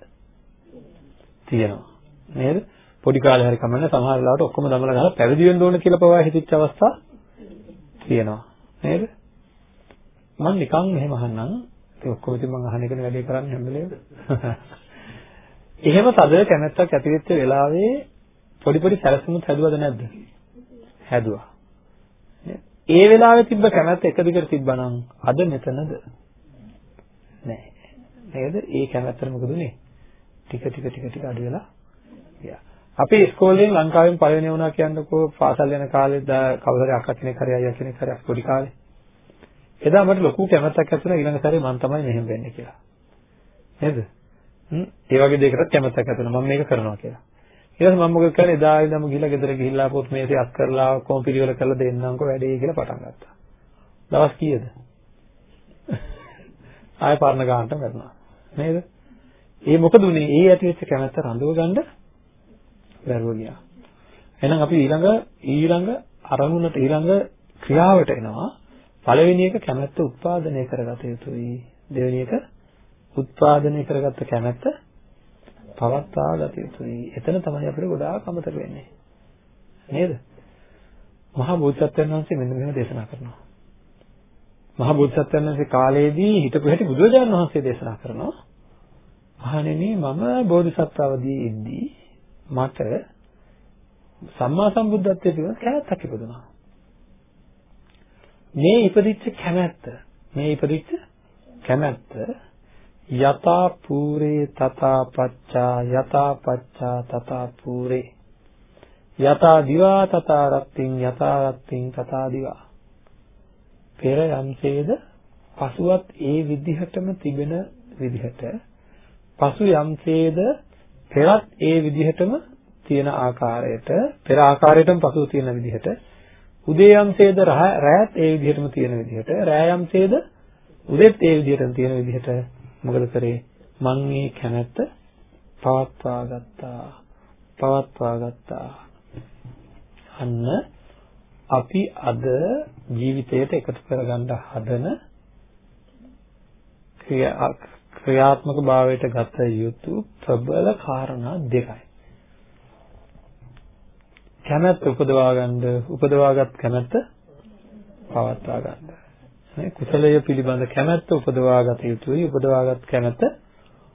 තියෙනවා. නේද? පොඩි කාලේ හරි කමන්න සමහර වෙලාවට ඔක්කොම දමලා ගහලා පැවිදි වෙන්න ඕන කියලා පවා හිතෙච්ච අවස්ථා තියෙනවා. නේද? මම නිකන් මෙහෙම අහන්නම්. ඒ ඔක්කොම ඉතින් මම අහන එකනේ වැඩේ කරන්නේ හැම වෙලේම. [LAUGHS] එහෙම තද කැමැත්තක් ඇති වෙච්ච වෙලාවේ පොඩි පොඩි සැලසුමුත් හැදුවද නැද්ද? හැදුවා. ඒ වෙලාවේ තිබ්බ කැමැත්ත එක දිගට තිබ්බනම් අද මෙතනද? නෑ. නේද? ඒ කැමැත්තට මොකද උනේ? ටික ටික ටික ටික අඩු වෙලා ගියා. අපි ඉස්කෝලේෙන් ලංකාවෙන් පළවෙනි වුණා කියන්නකෝ පාසල් යන කාලේ කවුරුහරි අක්කා කෙනෙක් හරි අයියා කෙනෙක් හරි පොඩි කාලේ. එදා මට ලොකු කැමැත්තක් ඇති වුණා ඊළඟ සැරේ මම තමයි මෙහෙම වෙන්නේ කියලා. නේද? හ්ම් ඒ වගේ දෙයකට කැමැත්තක් ඇති වුණා මම මේක කරනවා කියලා. ඊට පස්සේ මම මොකද කරේ එදා ඉඳන්ම ගිහලා ගෙදර ගිහිල්ලා පොත් මේසේ අත් කරලා කොම් පිළිවෙල කරලා දෙන්නම්කෝ වැඩේ කියලා පටන් ගත්තා. දවස් කීයද? ආය පරණ ගන්නට වැටුණා. නේද? ඒ මොකද උනේ? ඒ ඇති වෙච්ච කැමැත්ත රඳව ගන්න බැරුව ගියා. එහෙනම් අපි ඊළඟ ඊළඟ අරමුණට ඊළඟ ක්‍රියාවට එනවා. පළවෙනි එක කැමැත්ත උත්පාදනය කරගත යුතුයි. දෙවෙනි එක උත්පාදනය කරගත්ත කැමැත්ත පවත්වා ගත යුතුයි. එතන තමයි අපිට ගොඩාක් අමතක වෙන්නේ. නේද? මහා බෝධිසත්වයන් වහන්සේ මෙන්න මෙහෙම දේශනා කරනවා. මහා බෝධිසත්වයන් වහන්සේ කාලයේදී හිටපු හැටි බුදුරජාණන් වහන්සේ දේශනා කරනවා. මහණෙනි මම බෝධිසත්ව අවදී ඉද්දී මට සම්මා සම්බුද්ධත්වයට පිළිබඳ කැමැත්තක් ඉපදුනා. මේ ඉපදිච්ච කැමැත්ත මේ ඉපදිච්ච කැමැත්ත යතා පූරේ තථා පච්චා යතා පච්චා තථා පූරේ. යතා දිවා තථා රත්තින් යතා රත්තින් තථා දිවා. පෙර යම්සේද පසුවත් ඒ විදිහටම තිබෙන විදිහට පසු යම්සේද පෙරත් ඒ විදිහටම තියෙන ආකාරයට පෙර ආකාරයටම පසුව තියෙන විදිහට උදේ යම්සේද රැයත් ඒ විදිහටම තියෙන විදිහට රැය යම්සේද උදේත් ඒ විදිහටම තියෙන විදිහට මොකද කරේ මං මේ කැමැත්ත පවත්වා ගත්තා පවත්වා ගත්තා අන්න අපි අද ජීවිතයට එකතු කරගන්න හදන ක්‍රියාත්මක භාවයට ගත යුතු ප්‍රබල කාරණා දෙකයි. කැමැත්ත උපදවා ගන්න, උපදවාගත් කැමැත්ත පවත්වා ගන්න. මේ කුසලය පිළිබඳ කැමැත්ත උපදවාගත යුතුයි, උපදවාගත් කැමැත්ත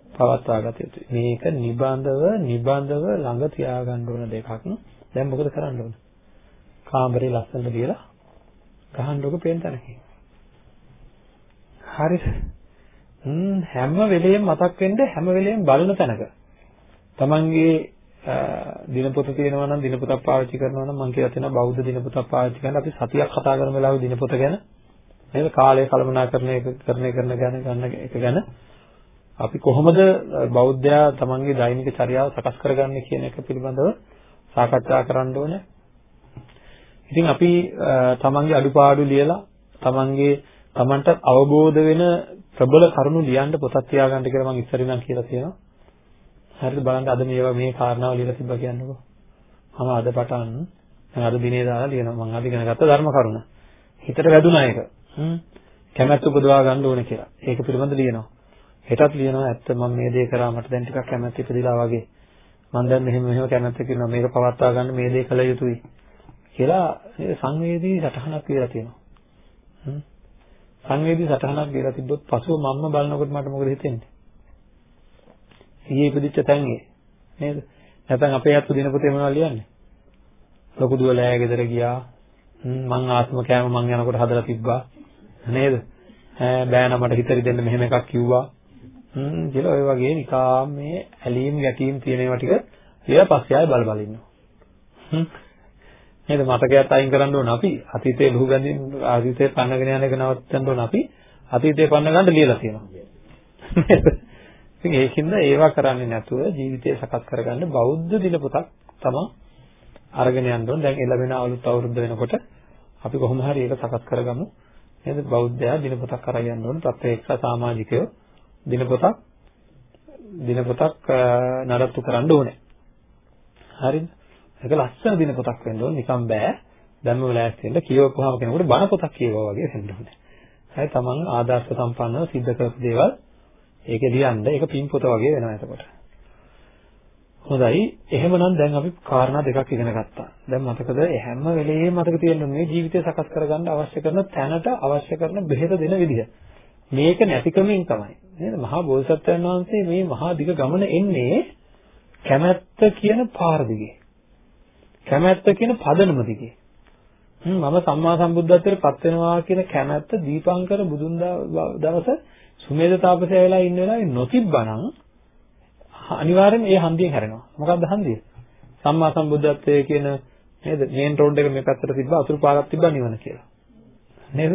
පවත්වා ගත යුතුයි. මේක නිබඳව නිබඳව ළඟ තියාගන්න ඕන දෙකක්. දැන් මොකද කරන්න ඕන? කාමරේ ලස්සනට කියලා ගහන්නකො පේන තැනකින්. හරිද? හ්ම් හැම වෙලෙම මතක් වෙන්න හැම වෙලෙම බලන තැනක. තමන්ගේ දිනපොත තියෙනවා නම් දිනපොතක් පාවිච්චි කරනවා නම් මම කියලා තියෙනවා බෞද්ධ දිනපොතක් පාවිච්චි කරන අපි සතියක් කතා කරන වෙලාවේ දිනපොත ගැන නේද කාලය කළමනාකරණය කරන කරන ගැන ගන්න එක ගැන අපි කොහොමද බෞද්ධයා තමන්ගේ දෛනික චර්යාව සකස් කරගන්නේ කියන එක පිළිබඳව සාකච්ඡා කරන්න ඕනේ. ඉතින් අපි තමන්ගේ අඩුපාඩු ලියලා තමන්ගේ තමන්ට අවබෝධ වෙන ප්‍රබල කරුණු ලියන්න පොතක් තියාගන්න කියලා මම ඉස්සරින් නම් කියලා තියෙනවා. හරිද බලන්න අද මේවා මේ කාරණාව ලියලා තිබ්බා කියන්නකෝ. මම අද පටන් මම අද දිනේ දාලා ලියනවා. මම අද ඉගෙන ගත්ත ධර්ම කරුණ. හිතට වැදුනා ඒක. හ්ම්. කැමැත්ත උපදවා ගන්න ඕනේ කියලා. ඒක පිළිබඳ ලියනවා. හෙටත් ලියනවා ඇත්ත මම මේ දේ කරා මට දැන් ටිකක් කැමැත්ත ඉපදිලා වගේ. මම දැන් මෙහෙම මෙහෙම කැමැත්ත කරනවා මේක පවත්වා ගන්න මේ දේ කළ යුතුයි. කියලා සංවේදී සටහනක් කියලා තියෙනවා. හ්ම්. සංවේදී සටහනක් කියලා තිබ්බොත් පසුව මම්ම බලනකොට මට මොකද හිතෙන්නේ? සිහිය ඉපදිච්ච තැන්ගේ නේද? නැත්නම් අපේ අත්තු දිනපොතේ මොනවද ලියන්නේ? ලොකු දුව ලෑ ගෙදර ගියා. මං ආත්ම කෑම මං යනකොට හදලා තිබ්බා. නේද? ඈ බෑ නමට හිතරි දෙන්න මෙහෙම එකක් කිව්වා. හ්ම් කියලා ඔය වගේ නිකාම් මේ ඇලීම් ගැටීම් තියෙන ඒවා ටික ඊට පස්සේ ආයෙ බල බල ඉන්නවා. හ්ම්. නේද? මතකයක් අයින් කරන්න ඕන අපි. අතීතයේ ලුහු ගඳින් අතීතයේ පන්නගෙන යන එක නවත්තන්න ඕන අපි. අතීතයේ පන්න ගන්න ලියලා තියෙනවා. ඉතින් ඒකින්ද ඒවා කරන්නේ නැතුව ජීවිතය සකස් කරගන්න බෞද්ධ දිනපොතක් තමයි අරගෙන යන්න ඕන. දැන් එළවෙන අලුත් අවුරුද්ද වෙනකොට අපි කොහොම හරි ඒක සකස් කරගමු. නේද? බෞද්ධයා දිනපොතක් අරන් යන්න ඕන. ප්‍රත්‍යක්ෂ සමාජිකයෝ දිනපොතක් දිනපොතක් නඩත්තු කරන්න ඕනේ. හරිද? ඒක ලස්සන දින පොතක් වෙන්න ඕනේ. නිකන් බෑ. දැම්ම ලෑස්ති වෙන්න. කියවපුවාම කෙනෙකුට බණ පොතක් කියවුවා වගේ වෙන්න ඕනේ. හරි තමන් ආදර්ශ සම්පන්නව සිද්ධ කරපු දේවල් ඒකේ ලියන්න. ඒක පින් පොත වගේ වෙනවා එතකොට. හොඳයි. එහෙමනම් දැන් අපි කාරණා දෙකක් ඉගෙන ගත්තා. දැන් මතකද හැම වෙලෙම මතක තියෙන්න මේ ජීවිතය සකස් කරගන්න අවශ්‍ය කරන තැනට අවශ්‍ය කරන බෙහෙත දෙන විදිහ. මේක නැතිකමින් තමයි. නේද? මහා බෝසත්ත්වයන් වහන්සේ මේ මහා දිග ගමන එන්නේ කැමැත්ත කියන පාර දිගේ. කැමැත්ත කියන පදනම දිගේ. මම සම්මා සම්බුද්ධත්වයට පත් වෙනවා කියන කැමැත්ත දීපංකර බුදුන් දවස සුමේද තාපසය වෙලා ඉන්න වෙලාවේ නොතිබ්බනම් අනිවාර්යෙන් ඒ හන්දියෙන් හැරෙනවා. මොකක්ද හන්දිය? සම්මා සම්බුද්ධත්වයේ කියන නේද? මේන් රෝඩ් එක මේ පැත්තට තිබ්බා අතුරු පාරක් තිබ්බා නිවන කියලා. නේද?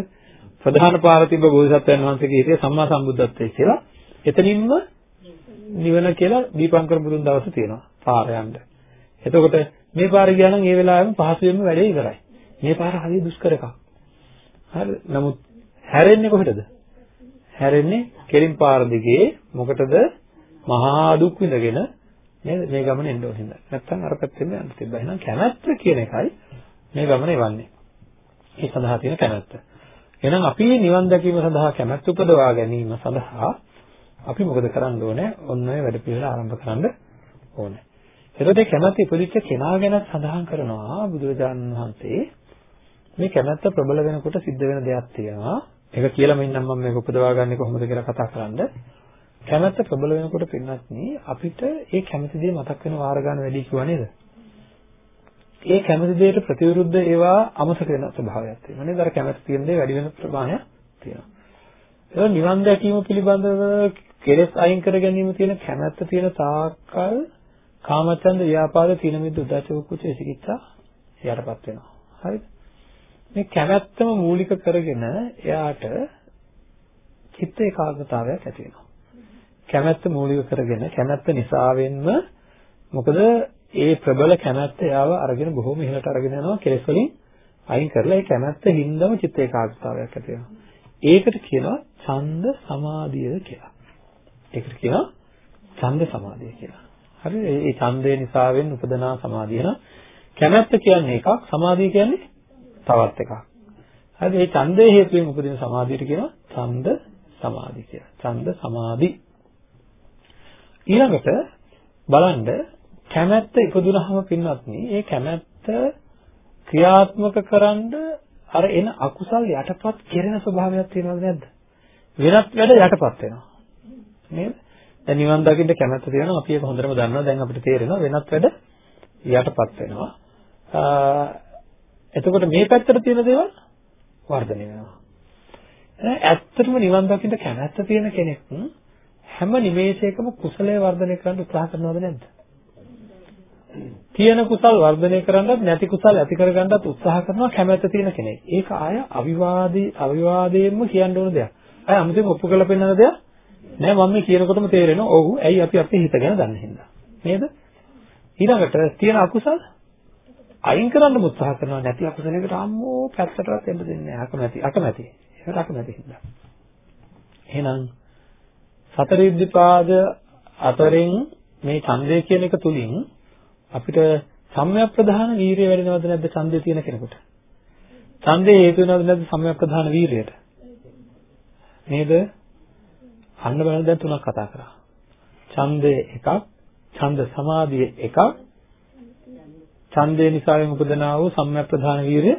ප්‍රධාන පාර තිබ්බ බෝධිසත්වයන් වහන්සේගේ හිතේ සම්මා සම්බුද්ධත්වයේ කියලා. එතනින්ම නිවන කියලා දීපංකර බුදුන් දවස තියෙනවා. පාර යන්න. එතකොට මේ පාර ගියා නම් ඒ වෙලාවෙම පහසුවෙන්ම වැඩේ ඉවරයි. මේ පාර හරිය දුෂ්කර එකක්. හරිද? නමුත් හැරෙන්නේ කොහෙටද? හැරෙන්නේ කෙලින් පාර දිගේ මොකටද? මහා දුක් විඳගෙන නේද මේ ගමන එන්න ඕන හින්දා. නැත්තම් අර පැත්තෙම යන්න තිබ්බා. එහෙනම් කැමැත්ත කියන එකයි මේ ගමන එවන්නේ. ඒ සඳහා තියෙන කැමැත්ත. එහෙනම් අපි නිවන් දැකීම සඳහා කැමැත්ත උපදවා ගැනීම සඳහා අපි මොකද කරන්න ඕනේ? ඔන්න ඔය වැඩ පිළිවෙල ආරම්භ කරන්න ඕනේ. එතකොට මේ කැමැත්ත ඉපදිච්ච කෙනා ගැන සඳහන් කරනවා බුදුරජාණන් වහන්සේ මේ කැමැත්ත ප්‍රබල වෙනකොට සිද්ධ වෙන දෙයක් තියෙනවා. ඒක කියලා මෙන්නම් මම මේක උපදවා ගන්නේ කොහොමද කියලා කතා කරන්න. කැමැත්ත ප්‍රබල වෙනකොට පින්නත්නි අපිට ඒ කැමැති දේ මතක් වෙන වාර ගන්න වැඩි කිව්වා නේද? ඒ කැමැති දෙයට ප්‍රතිවිරුද්ධ ඒවා අමතක වෙන ස්වභාවයක් තියෙනවා නේද? අර කැමැති තියෙන දේ වැඩි වෙන ප්‍රමාණයක් තියෙනවා. ඒක නිවන් දැකීම පිළිබඳව කෙලෙස් අයින් කර ගැනීම තියෙන කැමැත්ත තියෙන තාක්කල් කාමචන්ද ව්‍යාපාද තින මිද්ද උද්දච්ච කුච්ච විචිකිච්ඡා යටපත් වෙනවා. හරිද? මේ කැමැත්තම මූලික කරගෙන එයාට චිත්ත ඒකාග්‍රතාවයක් ඇති වෙනවා. කැමැත්ත මූලික කරගෙන කැමැත්ත නිසාවෙන්ම මොකද ඒ ප්‍රබල කැමැත්ත එයාව අරගෙන බොහොම ඉහළට අරගෙන යනවා කෙලෙස් වලින් අයින් කරලා ඒ කැමැත්ත හින්දම චිත්ත ඒකාග්‍රතාවයක් ඇති වෙනවා. ඒකට කියනවා ඡන්ද සමාධිය කියලා. ඒකට කියනවා ඡන්ද සමාධිය කියලා. හරිද? ඒ ඡන්දේ නිසාවෙන් උපදනා සමාධිය නම් කැමැත්ත කියන්නේ එකක් සමාධිය කියන්නේ තවත් එකක්. හරිද? මේ ඡන්දේ හේතුවෙන් උපදින සමාධියට කියනවා ඡන්ද සමාධි කියලා. ඡන්ද සමාධි. ඊළඟට බලන්න කැමැත්ත ඉපදුනහම පින්වත්නි ඒ කැමැත්ත ක්‍රියාත්මක කරන්ඩ අර එන අකුසල් යටපත් කෙරෙන ස්වභාවයක් තියෙනවද නැද්ද? වෙනත් වැඩ යටපත් වෙනවා. නේද? දැන් නිවන් දකින්න කැමැත්ත තියෙනවා අපි ඒක හොඳටම දන්නවා දැන් අපිට තේරෙනවා වෙනත් වැඩ යටපත් වෙනවා. එතකොට මේ පැත්තට තියෙන දේවල් වර්ධනය වෙනවා. ඇත්තටම නිවන් දකින්න කැමැත්ත තියෙන කෙනෙක් හැම නිමේෂයකම කුසලයේ වර්ධනය කරන්න උත්සාහ කරනවද නැද්ද? තියෙන කුසල් වර්ධනය කරන්නත් නැති කුසල් ඇති කරගන්නත් උත්සාහ කරනවා කැමැත්ත තියෙන කෙනෙක්. ඒක ආය අවිවාදී අවිවාදයෙන්ම කියන්න ඕන දෙයක්. අය අමුතෙන් ඔප්පු කරලා පෙන්නන දෙයක් නෑ මම මේ කියනකොටම තේරෙනවා. ඔව් ඇයි අපි අපේ හිත ගැන දන්නේ හින්දා. නේද? ඊළඟට තියෙන අකුසල් අයින් කරන්න උත්සාහ කරනවා නැති අකුසලයකට අම්මෝ පැත්තටවත් එන්න දෙන්නේ නැහැ. අකමැති අකමැති. ඒකට අකමැති හින්දා. එහෙනම් සතර ඉද්ධිපාද අතරින් මේ ඡන්දය කියන එක තුලින් අපිට සම්‍යක් ප්‍රධාන වීරිය වැඩෙනවද නැද්ද ඡන්දේ තියෙන කෙනෙකුට? ඡන්දේ හේතු වෙනවද නැද්ද සම්‍යක් ප්‍රධාන වීරියට? නේද? අන්න බලන්න දැන් තුනක් කතා කරා. ඡන්දය එකක්, ඡන්ද සමාධිය එකක්, ඡන්දේ නිසාවෙන් උපදනා වූ සම්‍යක් ප්‍රධාන වීරිය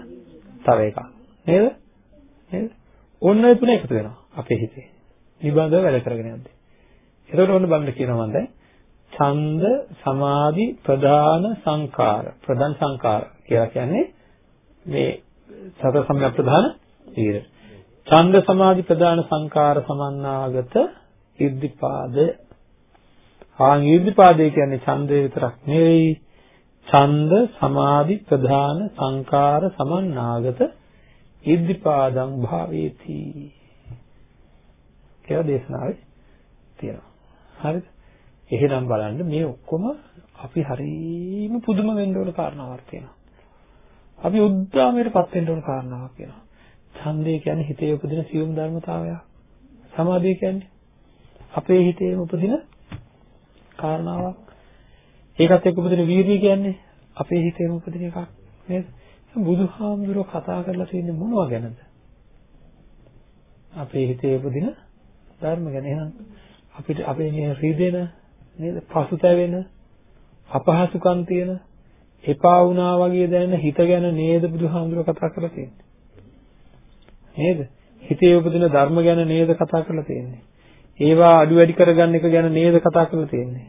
තව එකක්. නේද? නේද? ඔන්න ඔය තුන එකතු වෙනවා අපේ හිතේ. නිබඳව වැඩ කරගෙන යද්දී. එතකොට ඔන්න බලන්න කියනවා මම දැන් ඡන්ද සමාධි ප්‍රධාන සංකාර ප්‍රධාන සංකාර කියලා කියන්නේ මේ සතර සම්‍යක් ප්‍රධාන ඊර. ඡන්ද සමාධි ප්‍රධාන සංකාර සමන්නාගත ඉද්ධිපාද ආන් ඉද්ධිපාදේ කියන්නේ ඡන්දේ විතරක් නෙවෙයි. ඡන්ද සමාධි ප්‍රධාන සංකාර සමන්නාගත ඉද්ධිපාදං භාවේති. කියලා දේශනාවේ තියෙනවා හරිද එහෙනම් බලන්න මේ ඔක්කොම අපි හරීම පුදුම වෙන්න ඕන කාරණාවක් තියෙනවා. අපි උද්දාමයටපත් වෙන්න ඕන කාරණාවක් වෙනවා. ඡන්දය කියන්නේ හිතේ උපදින සියුම් ධර්මතාවයක්. සමාධිය කියන්නේ අපේ හිතේම උපදින කාරණාවක්. ඒකත් එක්ක උපදින වීර්යය කියන්නේ අපේ හිතේම උපදින එකක් නේද? බුදුහාමුදුරුවෝ කතා කරලා තියෙන්නේ මොනවා ගැනද? අපේ හිතේ උපදින ධර්ම ගැන. එහෙනම් අපිට අපේ මේ රිදෙන නේද? පසුතැවෙන අපහසුකම් තියෙන එපා වුණා වගේ දැනෙන හිත ගැන නේද බුදුහාමුදුරුවෝ කතා කරලා තියෙන්නේ. නේද? හිතේ උපදින ධර්ම ගැන නේද කතා කරලා තියෙන්නේ. ඒවා අඩු වැඩි කරගන්න එක ගැන නේද කතා කරලා තියෙන්නේ.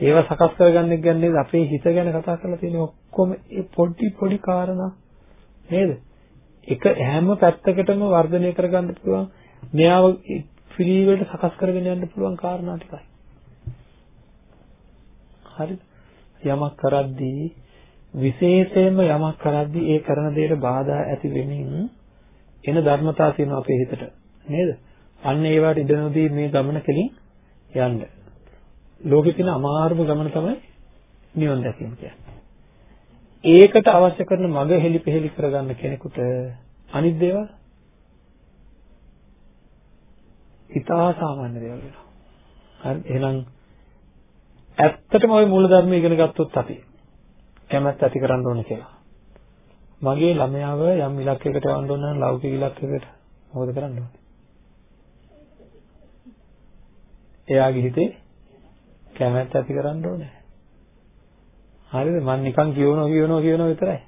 ඒවා සකස් කරගන්න එක ගැන නේද අපේ හිත ගැන කතා කරලා තියෙන්නේ ඔක්කොම ඒ පොඩි පොඩි කාරණා නේද? එක හැම පැත්තකටම වර්ධනය කරගන්න පුළුවන් මෙයාව පිළිවෙලට සකස් කරගෙන යන්න පුළුවන් කාරණා ටිකයි. හරිද? යමක් කරද්දී විශේෂයෙන්ම යමක් කරද්දී ඒ කරන දෙයට බාධා ඇති වෙමින් එන ධර්මතා තියෙනවා අපේ හිතට නේද? අන්න ඒවට ඉඩ නොදී මේ ගමන කෙලින් යන්න. ලෝකෙ තියෙන අමාරුම ගමන තමයි නිවන් දැකීම කියන්නේ. ඒකට අවශ්‍ය කරන මඟ හෙලි පෙහෙලි කරගන්න කෙනෙකුට අනිත් දේවල් ඉතා සාමාන්‍ය දේවල් වෙනවා. හරි එහෙනම් ඇත්තටම ওই මූලධර්ම ඉගෙන ගත්තොත් අපි කැමැත්ත ඇති කරන්න ඕන කියලා. මගේ ළමයාව යම් ඉලක්කයකට යවන්න ඕන නම් ලෞකික ඉලක්කයකට මොකද කරන්න ඕනේ? එයාගේ හිතේ කැමැත්ත ඇති කරන්න ඕනේ. හරිද? මම නිකන් කියවනවා කියවනවා කියවනවා විතරයි.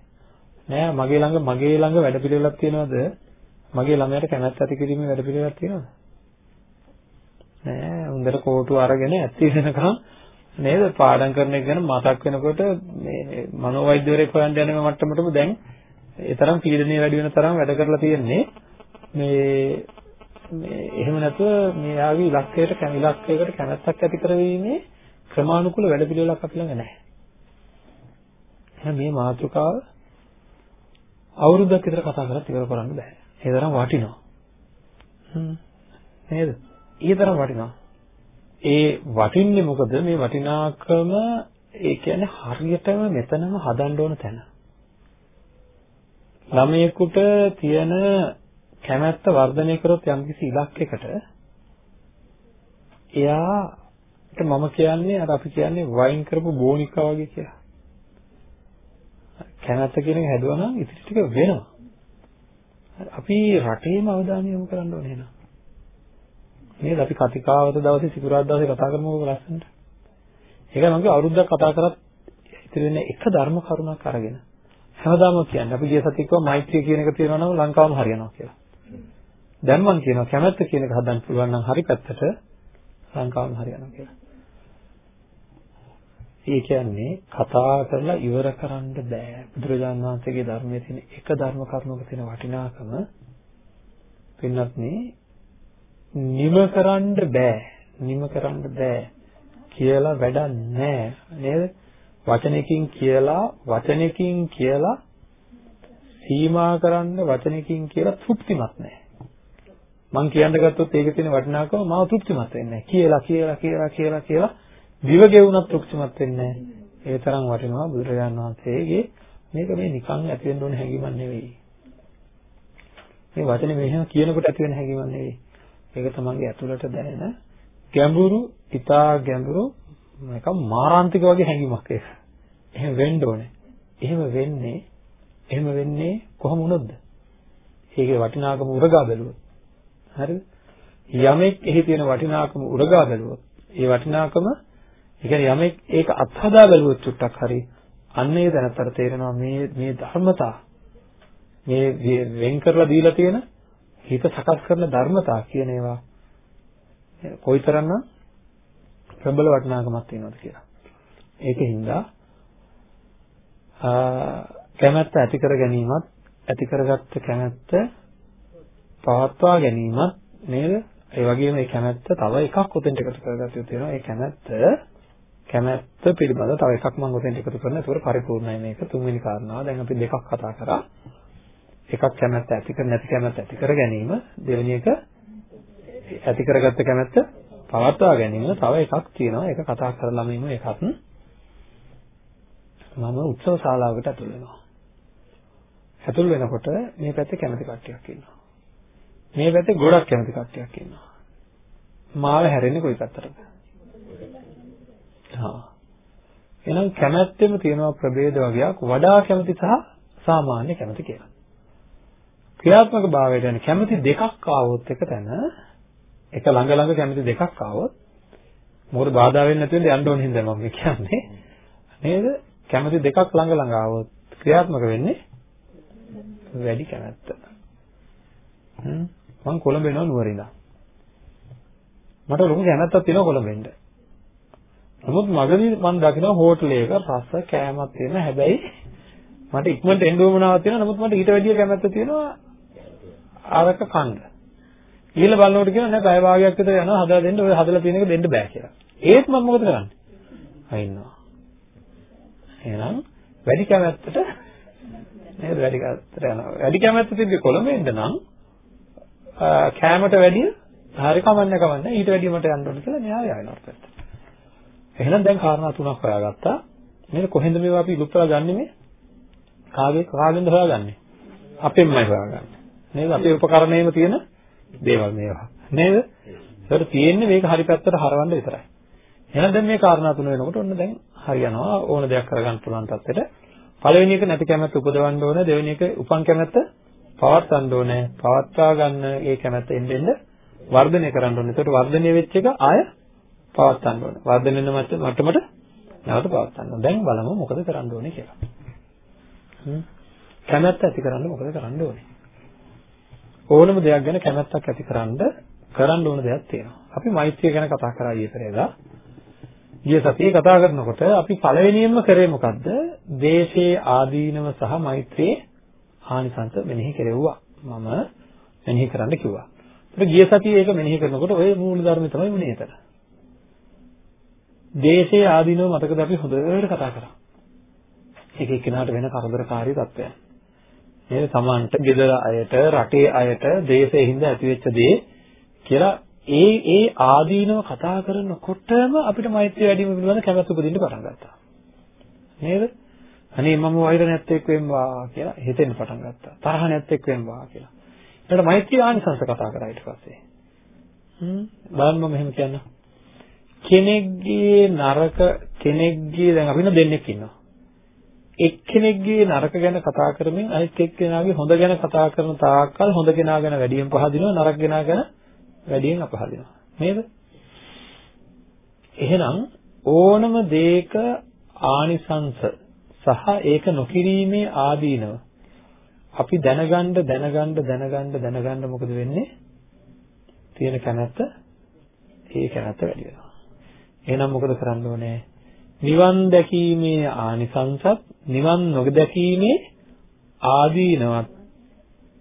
නෑ මගේ ළඟ මගේ ළඟ වැඩ පිළිවෙලක් තියනවද? මගේ ළමයාට කැමැත්ත ඇති කිරීමේ වැඩ පිළිවෙලක් තියනවද? නෑ හොඳට කෝටු අරගෙන ඇත්ති වෙනකම් නේද පාඩම් කරන එක ගැන මතක් වෙනකොට මේ මනෝවෛද්‍යවරයෙක් හොයන්න යන මට්ටමටම දැන් ඒ තරම් පීඩනය වැඩි වෙන තරම් වැඩ කරලා තියෙන්නේ මේ මේ එහෙම නැතුව මේ ආගේ ඉලක්කයට කැම ඉලක්කයකට කැමැත්තක් ඇති කරවීමේ ක්‍රමානුකූල වැඩ පිළිවෙලක් අපි ළඟ නැහැ. එහෙනම් මේ මාතෘකාව අවුරුද්දක් විතර කතා කරලා ඉවර කරන්න බෑ. ඒ තරම් වටිනවා. හ්ම් නේද? ඒ තරම් වටිනවා. ඒ වටින්නේ මොකද මේ වටිනාකම ඒ කියන්නේ හරියටම මෙතනම හදන්න ඕන තැන. ළමයෙකුට තියෙන කැමැත්ත වර්ධනය කරොත් යම්කිසි ඉලක්කයකට එයාට මම කියන්නේ අර අපි කියන්නේ වයින් කරපු බෝනිකා වගේ කියලා. කැමැත්ත කියන එක හැදුවා නම් ඉතිරි ටික වෙනවා. අපි රටේම අවධානය යොමු කරන්න ඕනේ නේද? නේද අපි කතිකාවත දවසේ සිකුරාදා දවසේ කතා කරමු ඔබ ලස්සනට. ඒකයි මම අවුරුද්දක් කතා කරත් ඉතිරි වෙන එක ධර්ම කරුණක් අරගෙන හැමදාම කියන්නේ අපි ගිය සතියේ කිව්වා මෛත්‍රිය කියන එක තියෙනවා නම් ලංකාවම හරියනවා කියලා. දැන් මම කියනවා කැමැත්ත කියන එක හදන්න පුළුවන් නම් හරි පැත්තට ලංකාවම හරියනවා කියලා. ඒ කියන්නේ කතා කරලා ඉවර කරන්න බෑ. බුදුරජාණන් වහන්සේගේ ධර්මයේ තියෙන එක ධර්ම කරුණක තියෙන වටිනාකම පින්නත් නේ නිම කරන්න බෑ. නිම කරන්න බෑ කියලා වැඩක් නෑ නේද? වචනකින් කියලා වචනකින් කියලා සීමා කරන්න වචනකින් කියලා තෘප්තිමත් නෑ. මං කියන්න ගත්තොත් ඒකේ තියෙන වටිනාකම මාව තෘප්තිමත් වෙන්නේ කියලා කියලා කියලා කියලා කියලා දිව ගෙවුනත් තෘප්තිමත් වෙන්නේ ඒ තරම් වටිනවා බුදුරජාණන් වහන්සේගේ මේක මේ නිකන් ඇති වෙන්න ඕන හැඟීමක් නෙවෙයි. මේ වචනේ මෙහෙම කියනකොට ඇති වෙන හැඟීමක් නෙවෙයි. ඒක තමන්ගේ ඇතුළට දැනෙන ගැඹුරු, ඊටා ගැඹුරු මේක මාරාන්තික වගේ හැඟීමක් ඒක. එහෙම වෙන්න ඕනේ. එහෙම වෙන්නේ එහෙම වෙන්නේ කොහොම වුණොත්ද? ඒකේ වටිනාකම උරගා බැලුවොත්. හරිද? යමෙක් එහි තියෙන වටිනාකම උරගා බැලුවොත්, ඒ වටිනාකම ඒ කියන්නේ යමෙක් ඒක අත්හදා බැලුවොත් චුට්ටක් හරි අන්න ඒ දැනතර තේරෙනවා මේ මේ ධර්මතා මේ වෙන් කරලා දීලා තියෙන හිත සකස් කරන ධර්මතා කියන ඒවා කොයිතරම්නම් ප්‍රබල වටිනාකමක් තියෙනවද කියලා. ඒකින්ද කැමැත්ත ඇති කර ගැනීමත් ඇති කරගත්ත කැමැත්ත පවත්වා ගැනීමත් නේද? ඒ වගේම මේ කැමැත්ත තව එකක් උතෙන්ට එකතු කරගත්ත යුතු වෙනවා. ඒ කැමැත්ත කැමැත්ත පිළිබඳ තව එකක් මම උතෙන්ට එකතු කරනවා. ඒක පරිපූර්ණයි මේක. තුන්වෙනි කාරණාව. දැන් අපි දෙකක් කතා කරා. එකක් කැමැත්ත ඇති කර නැති කැමැත්ත ඇති කර ගැනීම දෙවෙනි එක ඇති කරගත්ත කැමැත්ත පවත්වා ගැනීම තව එකක් තියෙනවා. ඒක කතා කරලාම ඉන්න එකක් මම උත්සව ශාලාවකට ඇතුල් වෙනවා. ඇතුල් වෙනකොට මේ පැත්තේ කැමති කට්ටියක් ඉන්නවා. මේ පැත්තේ ගොඩක් කැමති කට්ටියක් ඉන්නවා. මාව හැරෙන්නේ කොයි පැත්තටද? හා. එහෙනම් කැමැත්තෙම තියෙනවා ප්‍රභේද වගේක් වඩා කැමති සහ සාමාන්‍ය කැමති කියලා. ක්‍රියාත්මක භාවයට යන කැමැති දෙකක් ආවොත් එක තැන එක ළඟ ළඟ කැමැති දෙකක් ආවොත් මොකද බාධා වෙන්නේ නැති වෙන්න යන්න ඕන හින්දා මම කියන්නේ. නේද? කැමැති දෙකක් ළඟ ළඟ ආවොත් ක්‍රියාත්මක වෙන්නේ වැඩි කැමැත්ත. හ්ම්. මම කොළඹ එනවා නුවරින්දා මට ලොකු කැමැත්තක් තියෙනවා කොළඹෙන්න නමුත් මගදී මම දකිනවා හෝටලයක රස කෑමක් තියෙන හැබැයි මට ඉක්මනට එන්න උවමනාවක් තියෙනවා. නමුත් මට ඊට වැඩිය කැමැත්ත තියෙනවා ආරක කන්න. ඊළ බලනකොට කියනවා නෑ පැය භාගයක් විතර යනවා හදලා දෙන්න ඔය හදලා තියෙන එක දෙන්න බෑ කියලා. ඒත් මම මොකද කරන්නේ? අයින්නවා. එහෙනම් වැඩි කැමැත්තට නේද වැඩි කැමැත්තට යනවා. වැඩි කැමැත්ත තිබ්බේ කොළඹෙන්ද නම් කෑමට වැඩිය හරි කමන්නේ කමන්නේ ඊට වැඩිය මට යන්න ඕන කියලා න්යාය ආයෙනවා පැත්ත. එහෙනම් දැන් කාරණා තුනක් හොයාගත්තා. නේද කොහෙන්ද මේවා අපි ඉලුප්පලා ගන්නෙ මේ? කාගේ කාගෙන්ද හොයාගන්නේ? අපෙන්මයි හොයාගන්නේ. නේද? අපේ උපකරණයේම තියෙන දේවල් මේවා. නේද? ඒකට තියෙන්නේ මේක හරි පැත්තට හරවන්න විතරයි. එහෙනම් දැන් මේ කාරණා තුන වෙනකොට ඔන්න දැන් හරියනවා. ඕන දෙයක් කරගන්න පුළුවන් තත්ත්වෙට. පළවෙනි එක නැති කැමැත්ත උපදවන්න ඕන. දෙවෙනි එක උපන් කැමැත්ත පවත්වන්න ඕනේ. පවත්වා ගන්න ඒ කැමැත්ත එන්න එන්න වර්ධනය කරන්න ඕනේ. ඒකට වර්ධනය වෙච්ච එක ආය පවත්වන්න ඕනේ. වර්ධනය වෙන මට්ටමට නැවත පවත්වන්න දැන් බලමු මොකද කරන්න ඕනේ කියලා. කැමැත්ත ඇති කරන්න මොකද කරන්න ඕනේ? ඕනම දෙයක් ගැන කැමැත්තක් ඇතිකරන්න කරන්න ඕන දෙයක් තියෙනවා. අපි මෛත්‍රිය ගැන කතා කරා ඊයේ පෙරේදා. ගිය සතියේ කතා කරනකොට අපි පළවෙනියෙන්ම කරේ මොකද්ද? දේශේ ආදීනව සහ මෛත්‍රියේ ආනිසංස මෙනෙහි කෙරෙව්වා. මම මෙනෙහි කරන්න කිව්වා. ඒක ගිය සතියේ ඒක මෙනෙහි කරනකොට ওই මූල ධර්මය තමයි වුණේ එතන. දේශේ ආදීනව මතකද අපි හොඳට කතා කරා. එක එක්කෙනාට වෙන කරදරකාරී තත්ත්වයන්. නේද? Tamanට, ගෙදර අයට, රටේ අයට, දේශයේ හින්දා ඇතිවෙච්ච දේ කියලා ඒ ඒ ආදීනව කතා කරනකොටම අපිට මෛත්‍රිය වැඩි වීම පිළිබඳ කැමැත්ත උපදින්න පටන් ගත්තා. නේද? අනේ මම වෛර නැත්තේක් වෙම්වා කියලා හිතෙන්න පටන් ගත්තා. තරහ නැත්තේක් වෙම්වා කියලා. ඊට මෛත්‍රී ආනිසංස කතා කරා ඊට පස්සේ. හ්ම් බලන්න මම එහෙම කියන්න. කෙනෙක්ගේ නරක කෙනෙක්ගේ දැන් අපින දෙන්නෙක් ඉන්නවා. එක්කෙනෙක්ගේ නරක ගැන කතා කරමින් අනිත් එක්කෙනාගේ හොඳ ගැන කතා කරන තාක්කල් හොඳ කෙනා ගැන වැඩියෙන් පහදිනවා නරක කෙනා ගැන වැඩියෙන් අපහදිනවා. නේද? එහෙනම් ඕනම දෙයක ආනිසංස සහ ඒක නොකිරීමේ ආදීනව අපි දැනගන්න දැනගන්න දැනගන්න දැනගන්න මොකද වෙන්නේ? තියෙන කැමැත්ත ඒ කැමැත්ත වැඩි වෙනවා. එහෙනම් මොකද කරන්න ඕනේ? නිවන් දැකීමේ ආනිසංසත් නිවන් නොදැකීමේ ආදීනවත්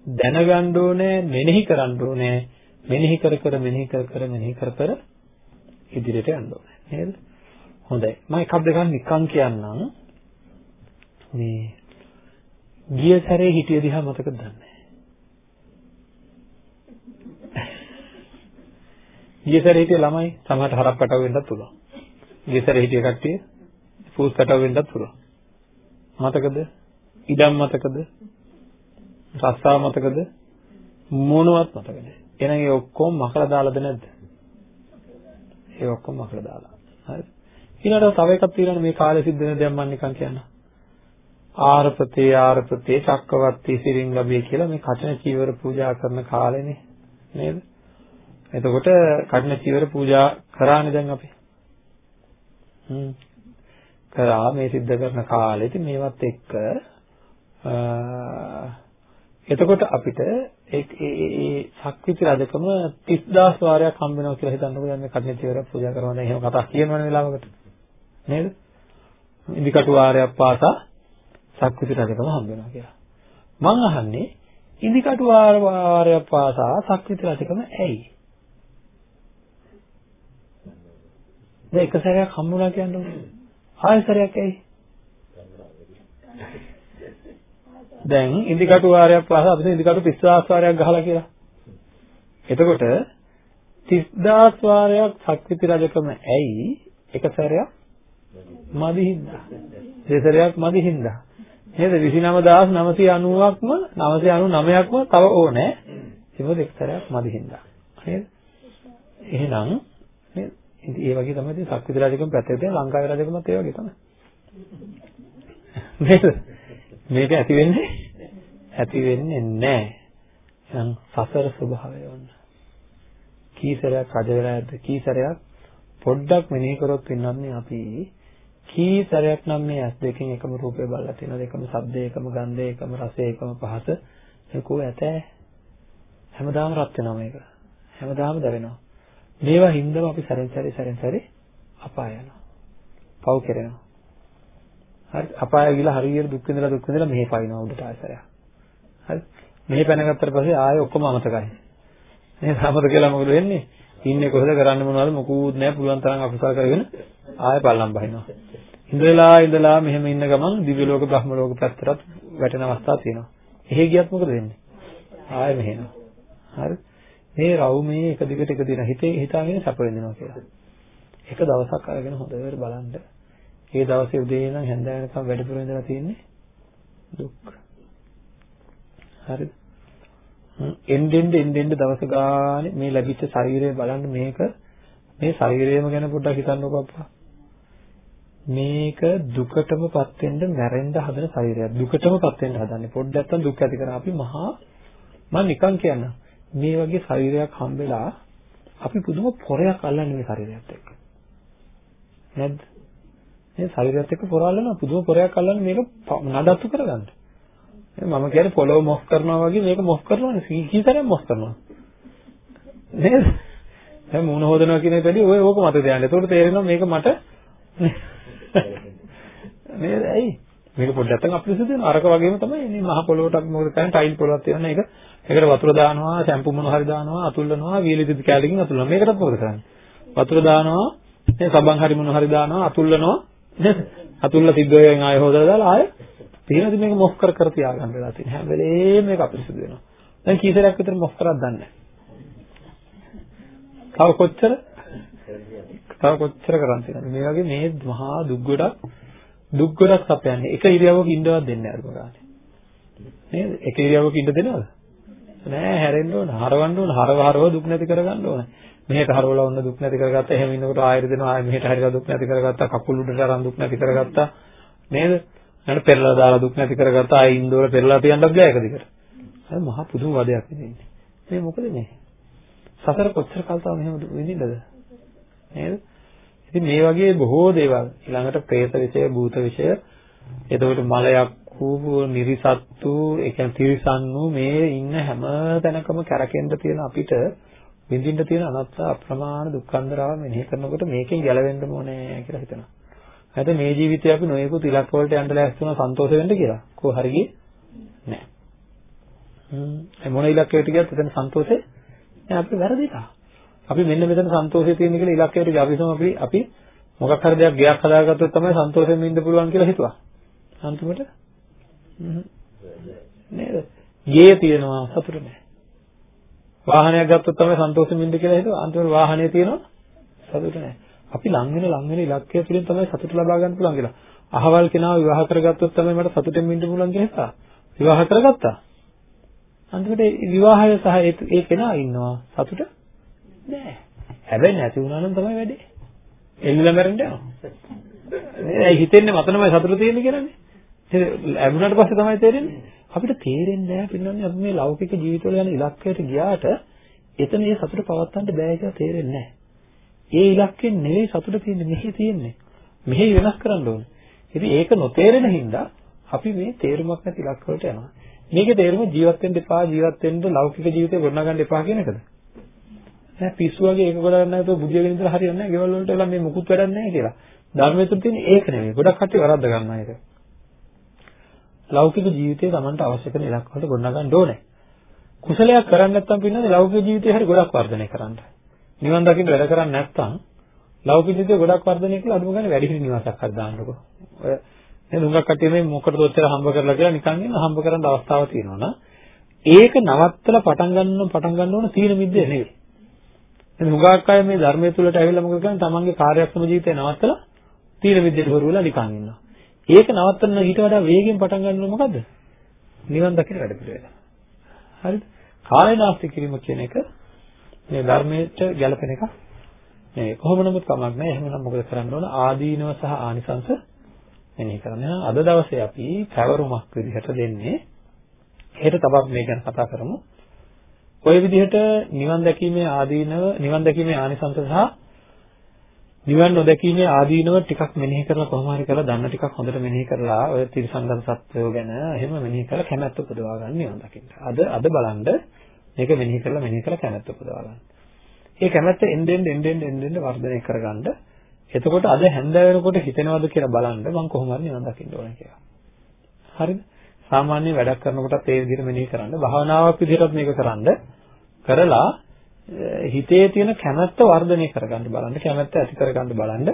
දැනගන්න ඕනේ මෙනෙහි කරන්න ඕනේ. මෙනෙහි කර කර මෙනෙහි කර කර මෙනෙහි කර කර ඉදිරියට යන්න ඕනේ. නේද? හොඳයි. මම එකක් දෙකක් නිකන් කියන්නම්. මේ ගිය සැරේ හිටිය දිහා මතකද දන්නේ. ගිය සැරේ හිටිය ළමයි සමහරට හරක් පැටව වෙන්නත් පුළුවන්. ගිය සැරේ හිටිය කට්ටිය පූස් පැටව වෙන්නත් පුළුවන් මතකද ඉඩම් මතකද රස්සා මතකද මොනවත් මතක නැහැ එහෙනම් ඒ ඔක්කොම මකලා දාලාද නැද්ද? ඒ ඔක්කොම මකලා දාලා. හරි. ඊළඟට තව එකක් තියෙනවා මේ කාලේ සිද්ධ වෙන දෙයක් මම නිකන් කියන්න. ආරපතේ ආරපතේ චක්කවර්ති සිරින් ලැබේ කියලා මේ කඨින චීවර පූජා කරන කාලෙනේ නේද? එතකොට කඨින චීවර පූජා කරානේ දැන් අපි. හ්ම්. කරා මේ සිද්ධ කරන කාලෙදි මේවත් එක්ක එතකොට අපිට ඒ ඒ ශක්විති රජකම 30000 වාරයක් හම්බ වෙනවා කියලා හිතන්නකෝ දැන් මේ කඩේ චීවර පූජා කරනවා දැන් එහෙම කතා කියනවනේ වෙලාවකට නේද? ඉදිකටු වාරයක් පාසා ශක්විති රජකම හම්බ වෙනවා කියලා. මං අහන්නේ ඉදිකටු වාරයක් පාසා ශක්විති රජකම ඇයි? දැන් එක සැරයක් හම්බුණා කියන්නේ ආයෙ සැරයක් ඇයි? දැන් ඉන්දිකටු වාරයක් පාසා අපිට ඉන්දිකටු 30000 වාරයක් ගහලා කියලා. එතකොට 30000 වාරයක් ශක්තිති රජකම ඇයි එක සැරයක් මදි හින්දා. දෙසරයක් මදි හින්දා. නේද 29990ක්ම 999ක්ම තව ඕනේ. ඒක දෙක සැරයක් මදි හින්දා. නේද? එහෙනම් නේද? ඉතින් ඒ වගේ තමයි ඉතින් ශක්තිති රජකම පැත්තේ තියෙන ලංකාවේ රජකමත් ඒ වගේ තමයි. නේද? මේක ඇති වෙන්නේ ඇති වෙන්නේ නැහැ. එහෙනම් සසර ස්වභාවය වන්න. කීසරයක් රජ වෙලා ඇද්ද කීසරයක් පොඩ්ඩක් මෙනෙහි කරොත් වෙනන්නේ අපි කීසරයක් නම් මේ ඇස් දෙකෙන් එකම රූපය බලලා තියෙනවද එකම ශබ්දය එකම ගන්ධය එකම රසය එකම පහස ඒකෝ ඇත හැමදාම රත් වෙනවා මේක හැමදාම දැවෙනවා මේවා හින්දාම අපි සැරෙන් සැරේ සැරෙන් සැරේ අපාය යනවා. පව් කරනවා. හරි අපාය ගිහලා හරියට දුක් විඳලා දුක් විඳලා මෙහෙ පයින්නවා උඩට ආයසරයක් හරි මෙහෙ පැනගත්තට පස්සේ ආයෙ ඔක්කොම අමතකයි. නේද අමතක කියලා මොකද වෙන්නේ? ඉන්නේ කොහෙද කරන්න මොනවද? මොකුත් නැහැ පුළුවන් තරම් අකුසල කරගෙන ආයෙ පල්ලම් බහිනවා. ඉඳලා ඉඳලා මෙහෙම ඉන්න ගමන් දිව්‍ය ලෝක බ්‍රහ්ම ලෝක පැත්තට වැටෙන අවස්ථා තියෙනවා. එහෙ ගියත් මොකද වෙන්නේ? ආයෙ මෙහෙනවා. හරි. මේ රවුමේ එක දිගට එක දින හිතේ හිතාගෙන සැප වෙනවා කියලා එක දවසක් අරගෙන හොඳට බලන්න ඒ දවසේ උදේ ඉඳන් හැන්දෑව වෙනකම් වැඩිපුර ඉඳලා තියෙන්නේ දුක්. හරිද? එන්නෙන් එන්නෙන් දවස ගානේ මේ ලැබිච්ච ශරීරය බලන්න මේක මේ ශරීරයම ගැන පොඩ්ඩක් හිතන්නකෝ අප්පා. මේක දුකටමපත් වෙන්න මැරෙන්න හදන ශරීරයක්. දුකටමපත් වෙන්න හදන්නේ. පොඩ්ඩක් නැත්තම් දුක් ඇති කරා අපි මහා මම නිකන් කියන්න. මේ වගේ ශරීරයක් හම්බෙලා අපි පුදුම පොරයක් අල්ලන්නේ මේ ශරීරයත් එක්ක. නැද්ද? මේ ශරීරයත් එක්ක පොර අල්ලනවා පුදුම පොරයක් අල්ලන්නේ මේක නඩත්තු කරගන්න. මම කියන්නේ පොළොව මොස් කරනවා වගේ මේක මොස් කරනවානේ කීතරම් මොස් කරනවා. නේද? දැන් මූණ හොදනවා කියන එකදී ඔය ඕක මත තියන්න. ඒකට තේරෙනවා මේක මට [LAUGHS] නේද? ඇයි? මේක පොඩ්ඩක් නැත්නම් අපිරිසිදු වෙනවා. අරක වගේම තමයි මේ මහ පොළොවට අපි මොකද කරන්නේ? ටයිල් පොළොවක් තියන එක. ඒකට වතුර දානවා, ෂැම්පු මොන හරි දානවා, අතුල්ලනවා, වීලි දිදි කැලකින් අතුල්ලනවා. මේකටත් මොකද කරන්නේ? වතුර දානවා, මේ සබන් හරි මොන හරි දානවා, අතුල්ලනවා. නේද? අතුල්ල සිද්ධයෙන් ආයෙ හොදලා දාලා ආයෙ තියෙනද මේක මොස් කර කර තියාගන්න වෙලා තියෙන හැම වෙලේම මේක අපිරිසිදු වෙනවා. දැන් කීසරයක් විතර මොස් කරක් දන්නේ තව කොච්චර? තව කොච්චර කරන් තියෙනවද? මේ වගේ මේ මහා දුක් ගොඩක් දුක් ගොඩක් සපයන්නේ. එක ඉරියව්වක ඉන්නවත් දෙන්නේ නැහැ අර ගානේ. නේද? එක ඉරියව්වක ඉන්න දෙනවද? නෑ හැරෙන්න ඕන, හරවන්න ඕන, හරව හරව දුක් නැති කරගන්න ඕන. මෙහෙට හරවලා ඔන්න දුක් නැති කරගත්තා. එහෙම ඉන්නකොට ආයෙත් දෙනවා. ආයෙ මෙහෙට හරිලා දුක් නැති කරගත්තා. කකුල් උඩට අරන් දුක් නැති කරගත්තා. නේද? ඊට පෙරලා දාලා දුක් නැති කරගත්තා. ආයෙ ඉන්දෝල පෙරලා තියන්නත් බෑ එක දිගට. අය මහා පුදුම වදයක් නෙන්නේ. මේ මොකද මේ? සසර කොච්චර කල් තාම මෙහෙම විඳින්නද? නේද? ඉතින් මේ වගේ බොහෝ දේවල් ඊළඟට പ്രേත විෂය, භූත විෂය, එතකොට මලයක් වූ නිරිසත්තු, ඒ කියන්නේ තිරිසන්නු මේ ඉන්න හැම තැනකම කැරකෙන්න තියෙන අපිට විඳින්න තියෙන අනත්ත අප්‍රමාණ දුක්ඛන්දරාව මෙනෙහි කරනකොට මේකෙන් ගැලවෙන්න ඕනේ කියලා හිතනවා. හරිද මේ ජීවිතේ අපි නොයෙකුත් ඉලක්ක වලට යන්න ලෑස්ති වුණා සන්තෝෂ වෙන්න කියලා. කො හරි ගියේ නැහැ. හ්ම් මොන ඉලක්කයට ගියත් එතන සන්තෝෂේ නෑ අපි වැරදිලා. අපි මෙන්න මෙතන සන්තෝෂය තියෙන කියලා ඉලක්කයට ගියා. අපි අපි අපි මොකක් හරි දෙයක් ගයක් හදාගත්තොත් තමයි සන්තෝෂයෙන් ඉන්න පුළුවන් කියලා හිතුවා. අන්තිමට නේද? ගේ තියෙනවා සතුට නෑ. වාහනයක් ගත්තොත් තමයි සන්තෝෂයෙන් ඉන්න කියලා හිතුවා. අන්තිමට වාහනේ තියෙනවා සතුට නෑ. අපි ලං වෙන ලං වෙන ඉලක්කය තුළින් තමයි සතුට ලබා ගන්න පුළුවන් කියලා. අහවල් කෙනාව විවාහ කරගත්තොත් තමයි මට සතුටෙන් ඉන්න පුළුවන් කියලා හිතා. විවාහ කරගත්තා. අන්තිමට විවාහය සහ ඒ කෙනා ඉන්නවා සතුට නෑ. හැබැයි නැති වුණා නම් තමයි වැඩේ. එල්ලලා මැරෙන්න යනවා. නේද? හිතෙන්නේ මතනමයි සතුට තියෙන්නේ කියලානේ. ඒක ලැබුණාට පස්සේ තමයි තේරෙන්නේ. අපිට තේරෙන්නේ නැහැ පින්නන්නේ අපි මේ ලෞකික ජීවිතවල යන ඉලක්කයට ගියාට එතන ඒ සතුට පවත්වන්න බෑ කියලා තේරෙන්නේ නැහැ. ඒ ඉලක්කෙන් නෙවෙයි සතුට තියෙන්නේ මෙහි තියෙන්නේ. මෙහි වෙනස් කරන්න ඕනේ. ඉතින් ඒක නොතේරෙන හින්දා අපි මේ තේරුමක් නැති ඉලක්ක වලට යනවා. මේකේ තේරුම ජීවත් වෙන්න එපා ජීවත් වෙන්න ලෞකික ජීවිතේ ගොඩනගන්න එපා කියන එකද? නෑ පිස්සු වගේ ඒක ගොඩක් නැතුව බුදියගෙන ඉඳලා හරියන්නේ නෑ. ගෙවල් වලට එලා මේ මුකුත් වැඩක් නෑ කියලා. ධර්මයේ තුල තියෙන ඒක නෙවෙයි. ගොඩක් කට්ටිය වරද්ද ගන්නවා ඒක. ලෞකික ජීවිතේ Tamanට අවශ්‍ය කරන ඉලක්ක වලට ගොඩනගන්න ඕනේ. කුසලයක් කරන්නේ නැත්නම් පින්නන්නේ ලෞකික ජීවිතේ හරි ගොඩක් වර්ධනය කරන්න. නිවන් දකින්න වැඩ කරන්නේ නැත්නම් ලෞකික ජීවිතේ ගොඩක් වර්ධනය කියලා අදුම ගන්න වැඩි හිටි නිවාසයක් හරි දාන්නකෝ. ඔය නේද උඟක් කට්ටිය මේ මොකටද ඔච්චර හම්බ කරලා කියලා නිකන් ඉන්න හම්බ කරන්න අවස්ථාවක් තියෙනවා ඒක නවත්තලා පටන් ගන්න පටන් ගන්න ඕන තීන මිද්දේ නෙවෙයි. එහෙනම් හුඟක් අය මේ ධර්මයේ තුලට ඇවිල්ලා මොකද කරන්නේ? තමන්ගේ කාර්යක්ෂම ජීවිතය නවත්තලා තීන විද්‍යාවට හොරු වෙලා නිකන් ඉන්නවා. ඒක නවත්තන්න ඊට වඩා වේගෙන් පටන් ගන්නව මොකද්ද? නිවන් දකින වැඩ පිළිවෙල. හරිද? කාලය නාස්ති කිරීම කියන එක මේ ධර්මයට ගැලපෙන එකක් නෙවෙයි. කොහොම නමුත් කමක් නැහැ. එහෙමනම් මොකද කරන්න ඕන? ආදීනව සහ ආනිසංස මෙනෙහි කරන්න. අද දවසේ අපි පැවරුමක් විදිහට දෙන්නේ. හෙට තවත් මේ ගැන කතා කරමු. ওই විදිහට නිවන් දැකීමේ ආදීනව නිවන් දැකීමේ ආනිසංස සහ නිවන් නොදැකීමේ ආදීනව ටිකක් මෙනෙහි කරලා කොහොම හරි කරලා දන්න ටිකක් හොඳට මෙනෙහි කරලා ඔය තිරසංගත සත්වයෝ ගැන එහෙම මෙනෙහි කරලා කැමැත්ත උපදවා ගන්න නිවන් දකින්න. අද අද බලන්න මේක මෙනෙහි කරලා මෙනෙහි කරලා කැමැත්ත උපදවා ගන්න. ඒ කැමැත්ත එන්නෙන් එන්නෙන් එන්නෙන් වර්ධනය කරගන්න. එතකොට අද හැන්ද වෙනකොට හිතෙනවද කියලා බලන්න මම කොහොම හරි නිවන් දකින්න ඕනේ කියලා. හරිද? සාමාන්‍ය වැඩක් කරනකොටත් ඒ විදිහට මෙනෙහි කරන්න. භාවනාවක් විදිහටත් මේක කරන්න. කරලා හිතේ තියෙන කැමැත්ත වර්ධනය කරගන්න බලන්න. කැමැත්ත ඇති කරගන්න බලන්න.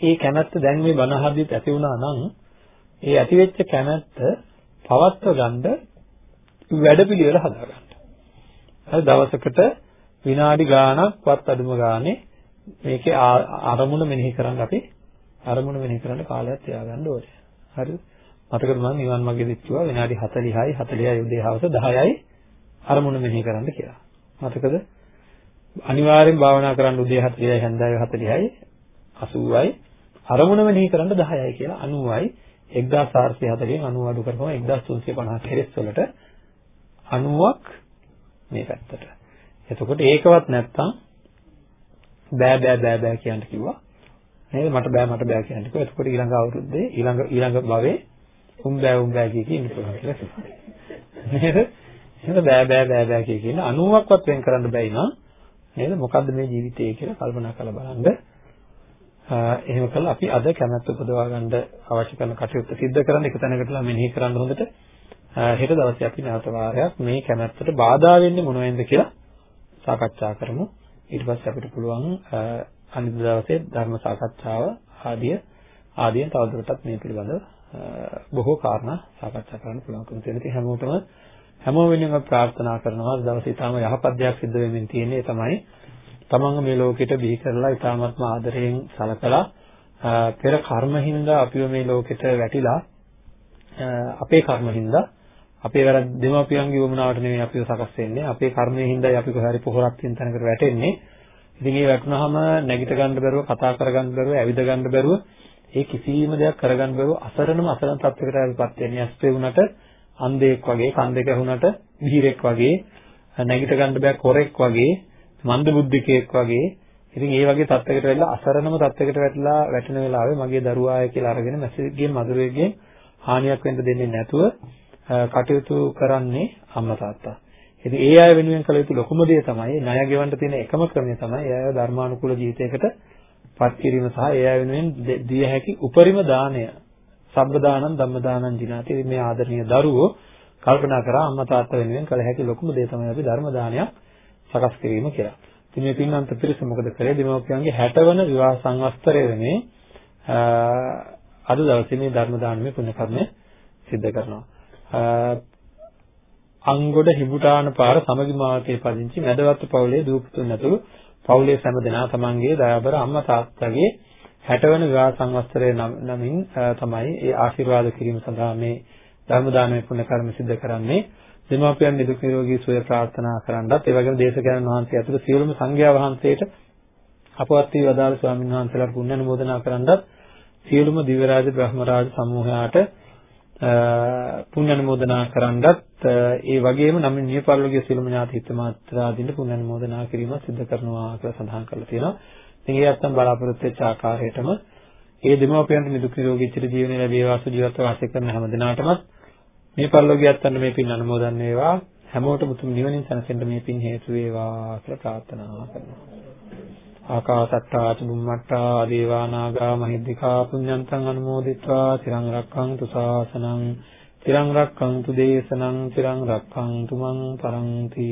ඒ කැමැත්ත දැන් මේ බණ අහද්දිත් ඇති වුණා නම් ඒ ඇති වෙච්ච කැමැත්ත පවත්ව ගන්න වැඩපිළිවෙල හදාගන්න. හරි දවසකට විනාඩි ගාණක්වත් අඩුම ගානේ මේකේ අරමුණ මෙනෙහි කරන් අපි අරමුණ මෙනෙහි කරන්න කාලයක් තියාගන්න ඕනේ. හරිද? මතකද මම නිවන් මාර්ගයේ දික්කුවා විනාඩි 40යි 40යි උදේ හවස 10යි අරමුණ මෙනෙහි කරන්න කියලා. මතකද? අනිවාර්යෙන් භාවනා කරන්න උදේ 40යි හැන්දෑවේ 40යි 80යි අරමුණ මෙනෙහි කරන්න 10යි කියලා 90යි 1440න් 90 අඩු කරපුවම 1350 කෙරෙස් වලට 90ක් මේ පැත්තට. එතකොට ඒකවත් නැත්තම් බෑ බෑ බෑ බෑ කියන්න කිව්වා. නේද? මට බෑ මට බෑ කියන්න කිව්වා. එතකොට ඊළඟ අවුරුද්දේ ඊළඟ ඊළඟ භවයේ උන් බෑ උන් බෑ කිය කී ඉන්න පුළුවන් කියලා කිව්වා. නේද? එහෙනම් බෑ බෑ බෑ බෑ කිය කියන 90ක්වත් වෙන් කරන්න බැයි නම් නේද? මොකද්ද මේ ජීවිතය කියලා කල්පනා කරලා බලන්න. එහෙම කළා අපි අද කැමැත්ත උපදවා ගන්න අවශ්‍ය කරන කටයුත්ත සිද්ධ කරන්න එක තැනකටලා මෙනෙහි කරන්න හොඳට හෙට දවසේ අපි නැවත වාරයක් මේ කැමැත්තට බාධා වෙන්නේ මොනවෙන්ද කියලා සාකච්ඡා කරමු. ඊට පස්සේ අපිට පුළුවන් අනිත් දවසේ ධර්ම සාකච්ඡාව ආදිය ආදියෙන් තවදුරටත් මේ පිළිබඳව බොහෝ කාරණා සාකච්ඡා කරන්න පුළුවන්කම තියෙන ඉතින් හැමෝටම හැමෝම වෙනුවෙන් ප්‍රාර්ථනා කරනවා දවසේ ඊටම යහපත් දෙයක් සිද්ධ වෙමින් තියෙන්නේ. තමයි තමන්ගේ මේ ලෝකෙට බිහි කරලා ඊටාත්ම ආදරයෙන් සලකලා පෙර කර්මින්දා අපිව මේ ලෝකෙට වැටිලා අපේ කර්මින්දා අපේ වැරද්ද දෙමාපියන්ගේ වමනාවට නෙමෙයි අපිව සකස් වෙන්නේ. අපේ කර්මයෙන් හින්දායි අපි කොහේ හරි පොහොරක් තියෙන තැනකට වැටෙන්නේ. ඉතින් ඒ වැටුනහම නැගිට ගන්න බැරුව කතා කර ගන්න බැරුව ඇවිද ගන්න බැරුව ඒ කිසිම දෙයක් කරගන්න බැරුව අසරණම අසරණ තත්යකට ආවිපත් වෙන්නේ. ඇස්පේ වුණට අන්ධයෙක් වගේ කන් දෙක ඇහුණට බිහිරෙක් වගේ නැගිට ගන්න බෑ කොරෙක් වගේ මන්ද බුද්ධිකයෙක් වගේ ඉතින් ඒ වගේ තත්යකට වෙලා අසරණම තත්යකට වැටලා වැටෙන වෙලාවේ මගේ දරුවාය කියලා අරගෙන මැසේජ්ගෙන් මధుරයෙන් හානියක් වෙන්න දෙන්නේ නැතුව කටයුතු කරන්නේ අම්මා තාත්තා. ඉතින් ඒ අය වෙනුවෙන් කළ යුතු ලොකුම දේ තමයි ණය ගෙවන්න තියෙන එකම ක්‍රමය තමයි ඒ අය ධර්මානුකූල ජීවිතයකට පත් කිරීම සහ ඒ අය වෙනුවෙන් දිය හැකි උපරිම දාණය සබ්බ දානං ධම්ම දානං ජිනාති මේ ආදරණීය දරුවෝ කල්පනා කරා අම්මා තාත්තා වෙනුවෙන් කළ හැකි ලොකුම දේ තමයි අපි ධර්ම දානයක් සකස් කිරීම කියලා. ඉතින් මේ පින්නන්ත පිරිස මොකද කරේ? දෙමව්පියන්ගේ 60 වන විවාහ සංවත්සරය වෙනේ අද දවසේ මේ ධර්ම දානමය පුණ්‍ය කර්මය සිද්ධ කරනවා. අංගොඩ හිඹුටාන පාර සමගි මාවතේ පදිංචි මැදවත්ත පවුලේ දූපුතුන් ඇතුළු පවුලේ සෑම දෙනා තමන්ගේ දයාබර අම්මා තාත්තගේ 60 වන විවාහ සංවත්සරය නමින් තමයි ඒ ආශිර්වාද කිරීම සඳහා මේ ධර්ම දානමය පුණ්‍ය කර්ම සිද්ධ කරන්නේ දෙමාපියන් නිදුක් නිරෝගී සුවය ප්‍රාර්ථනා කරන්නත් ඒ වගේම දේශකයන් වහන්සේ ඇතුළු සියලුම සංඝයා වහන්සේට අපවත් වී වදාළ ස්වාමීන් වහන්සේලාට පුණ්‍ය අනුමෝදනා කරන්නත් සියලුම දිව්‍ය රාජ බ්‍රහ්ම රාජ සමූහයාට පුණ්‍ය අනුමෝදනා කරන්නත් ඒ වගේම නම් නියපරලෝකයේ සියලුම ඥාති හිත මාත්‍රාදීන් පුණ්‍ය අනුමෝදනා කිරීම සිදු කරනවා කියලා සඳහන් කරලා තියෙනවා. ඉතින් ඒ අත්තම් බලාපොරොත්තු වෙච්ච ආකාරයටම ඒ දෙමව්පියන්ට නිදුක් නිරෝගී චිර ජීවනය ලැබේවා සුජීවත්ව වාසය කරන හැම දිනාටම මේ පරිලෝකියත් අන්න මේ පින් අනුමෝදන් වේවා හැමෝටම උතුම් නිවනින් සැනසෙන්න මේ පින් හේතු වේවා කියලා ප්‍රාර්ථනා කරනවා. ආකාසට්ටා චුම්මට්ටා දේවා නාග මහිද්దికා පුඤ්ඤන්තං අනුමෝදිත්වා තිරං රක්ඛන්තු ශාසනං තිරං රක්ඛන්තු දේශනං තිරං රක්ඛන්තු මං පරන්ති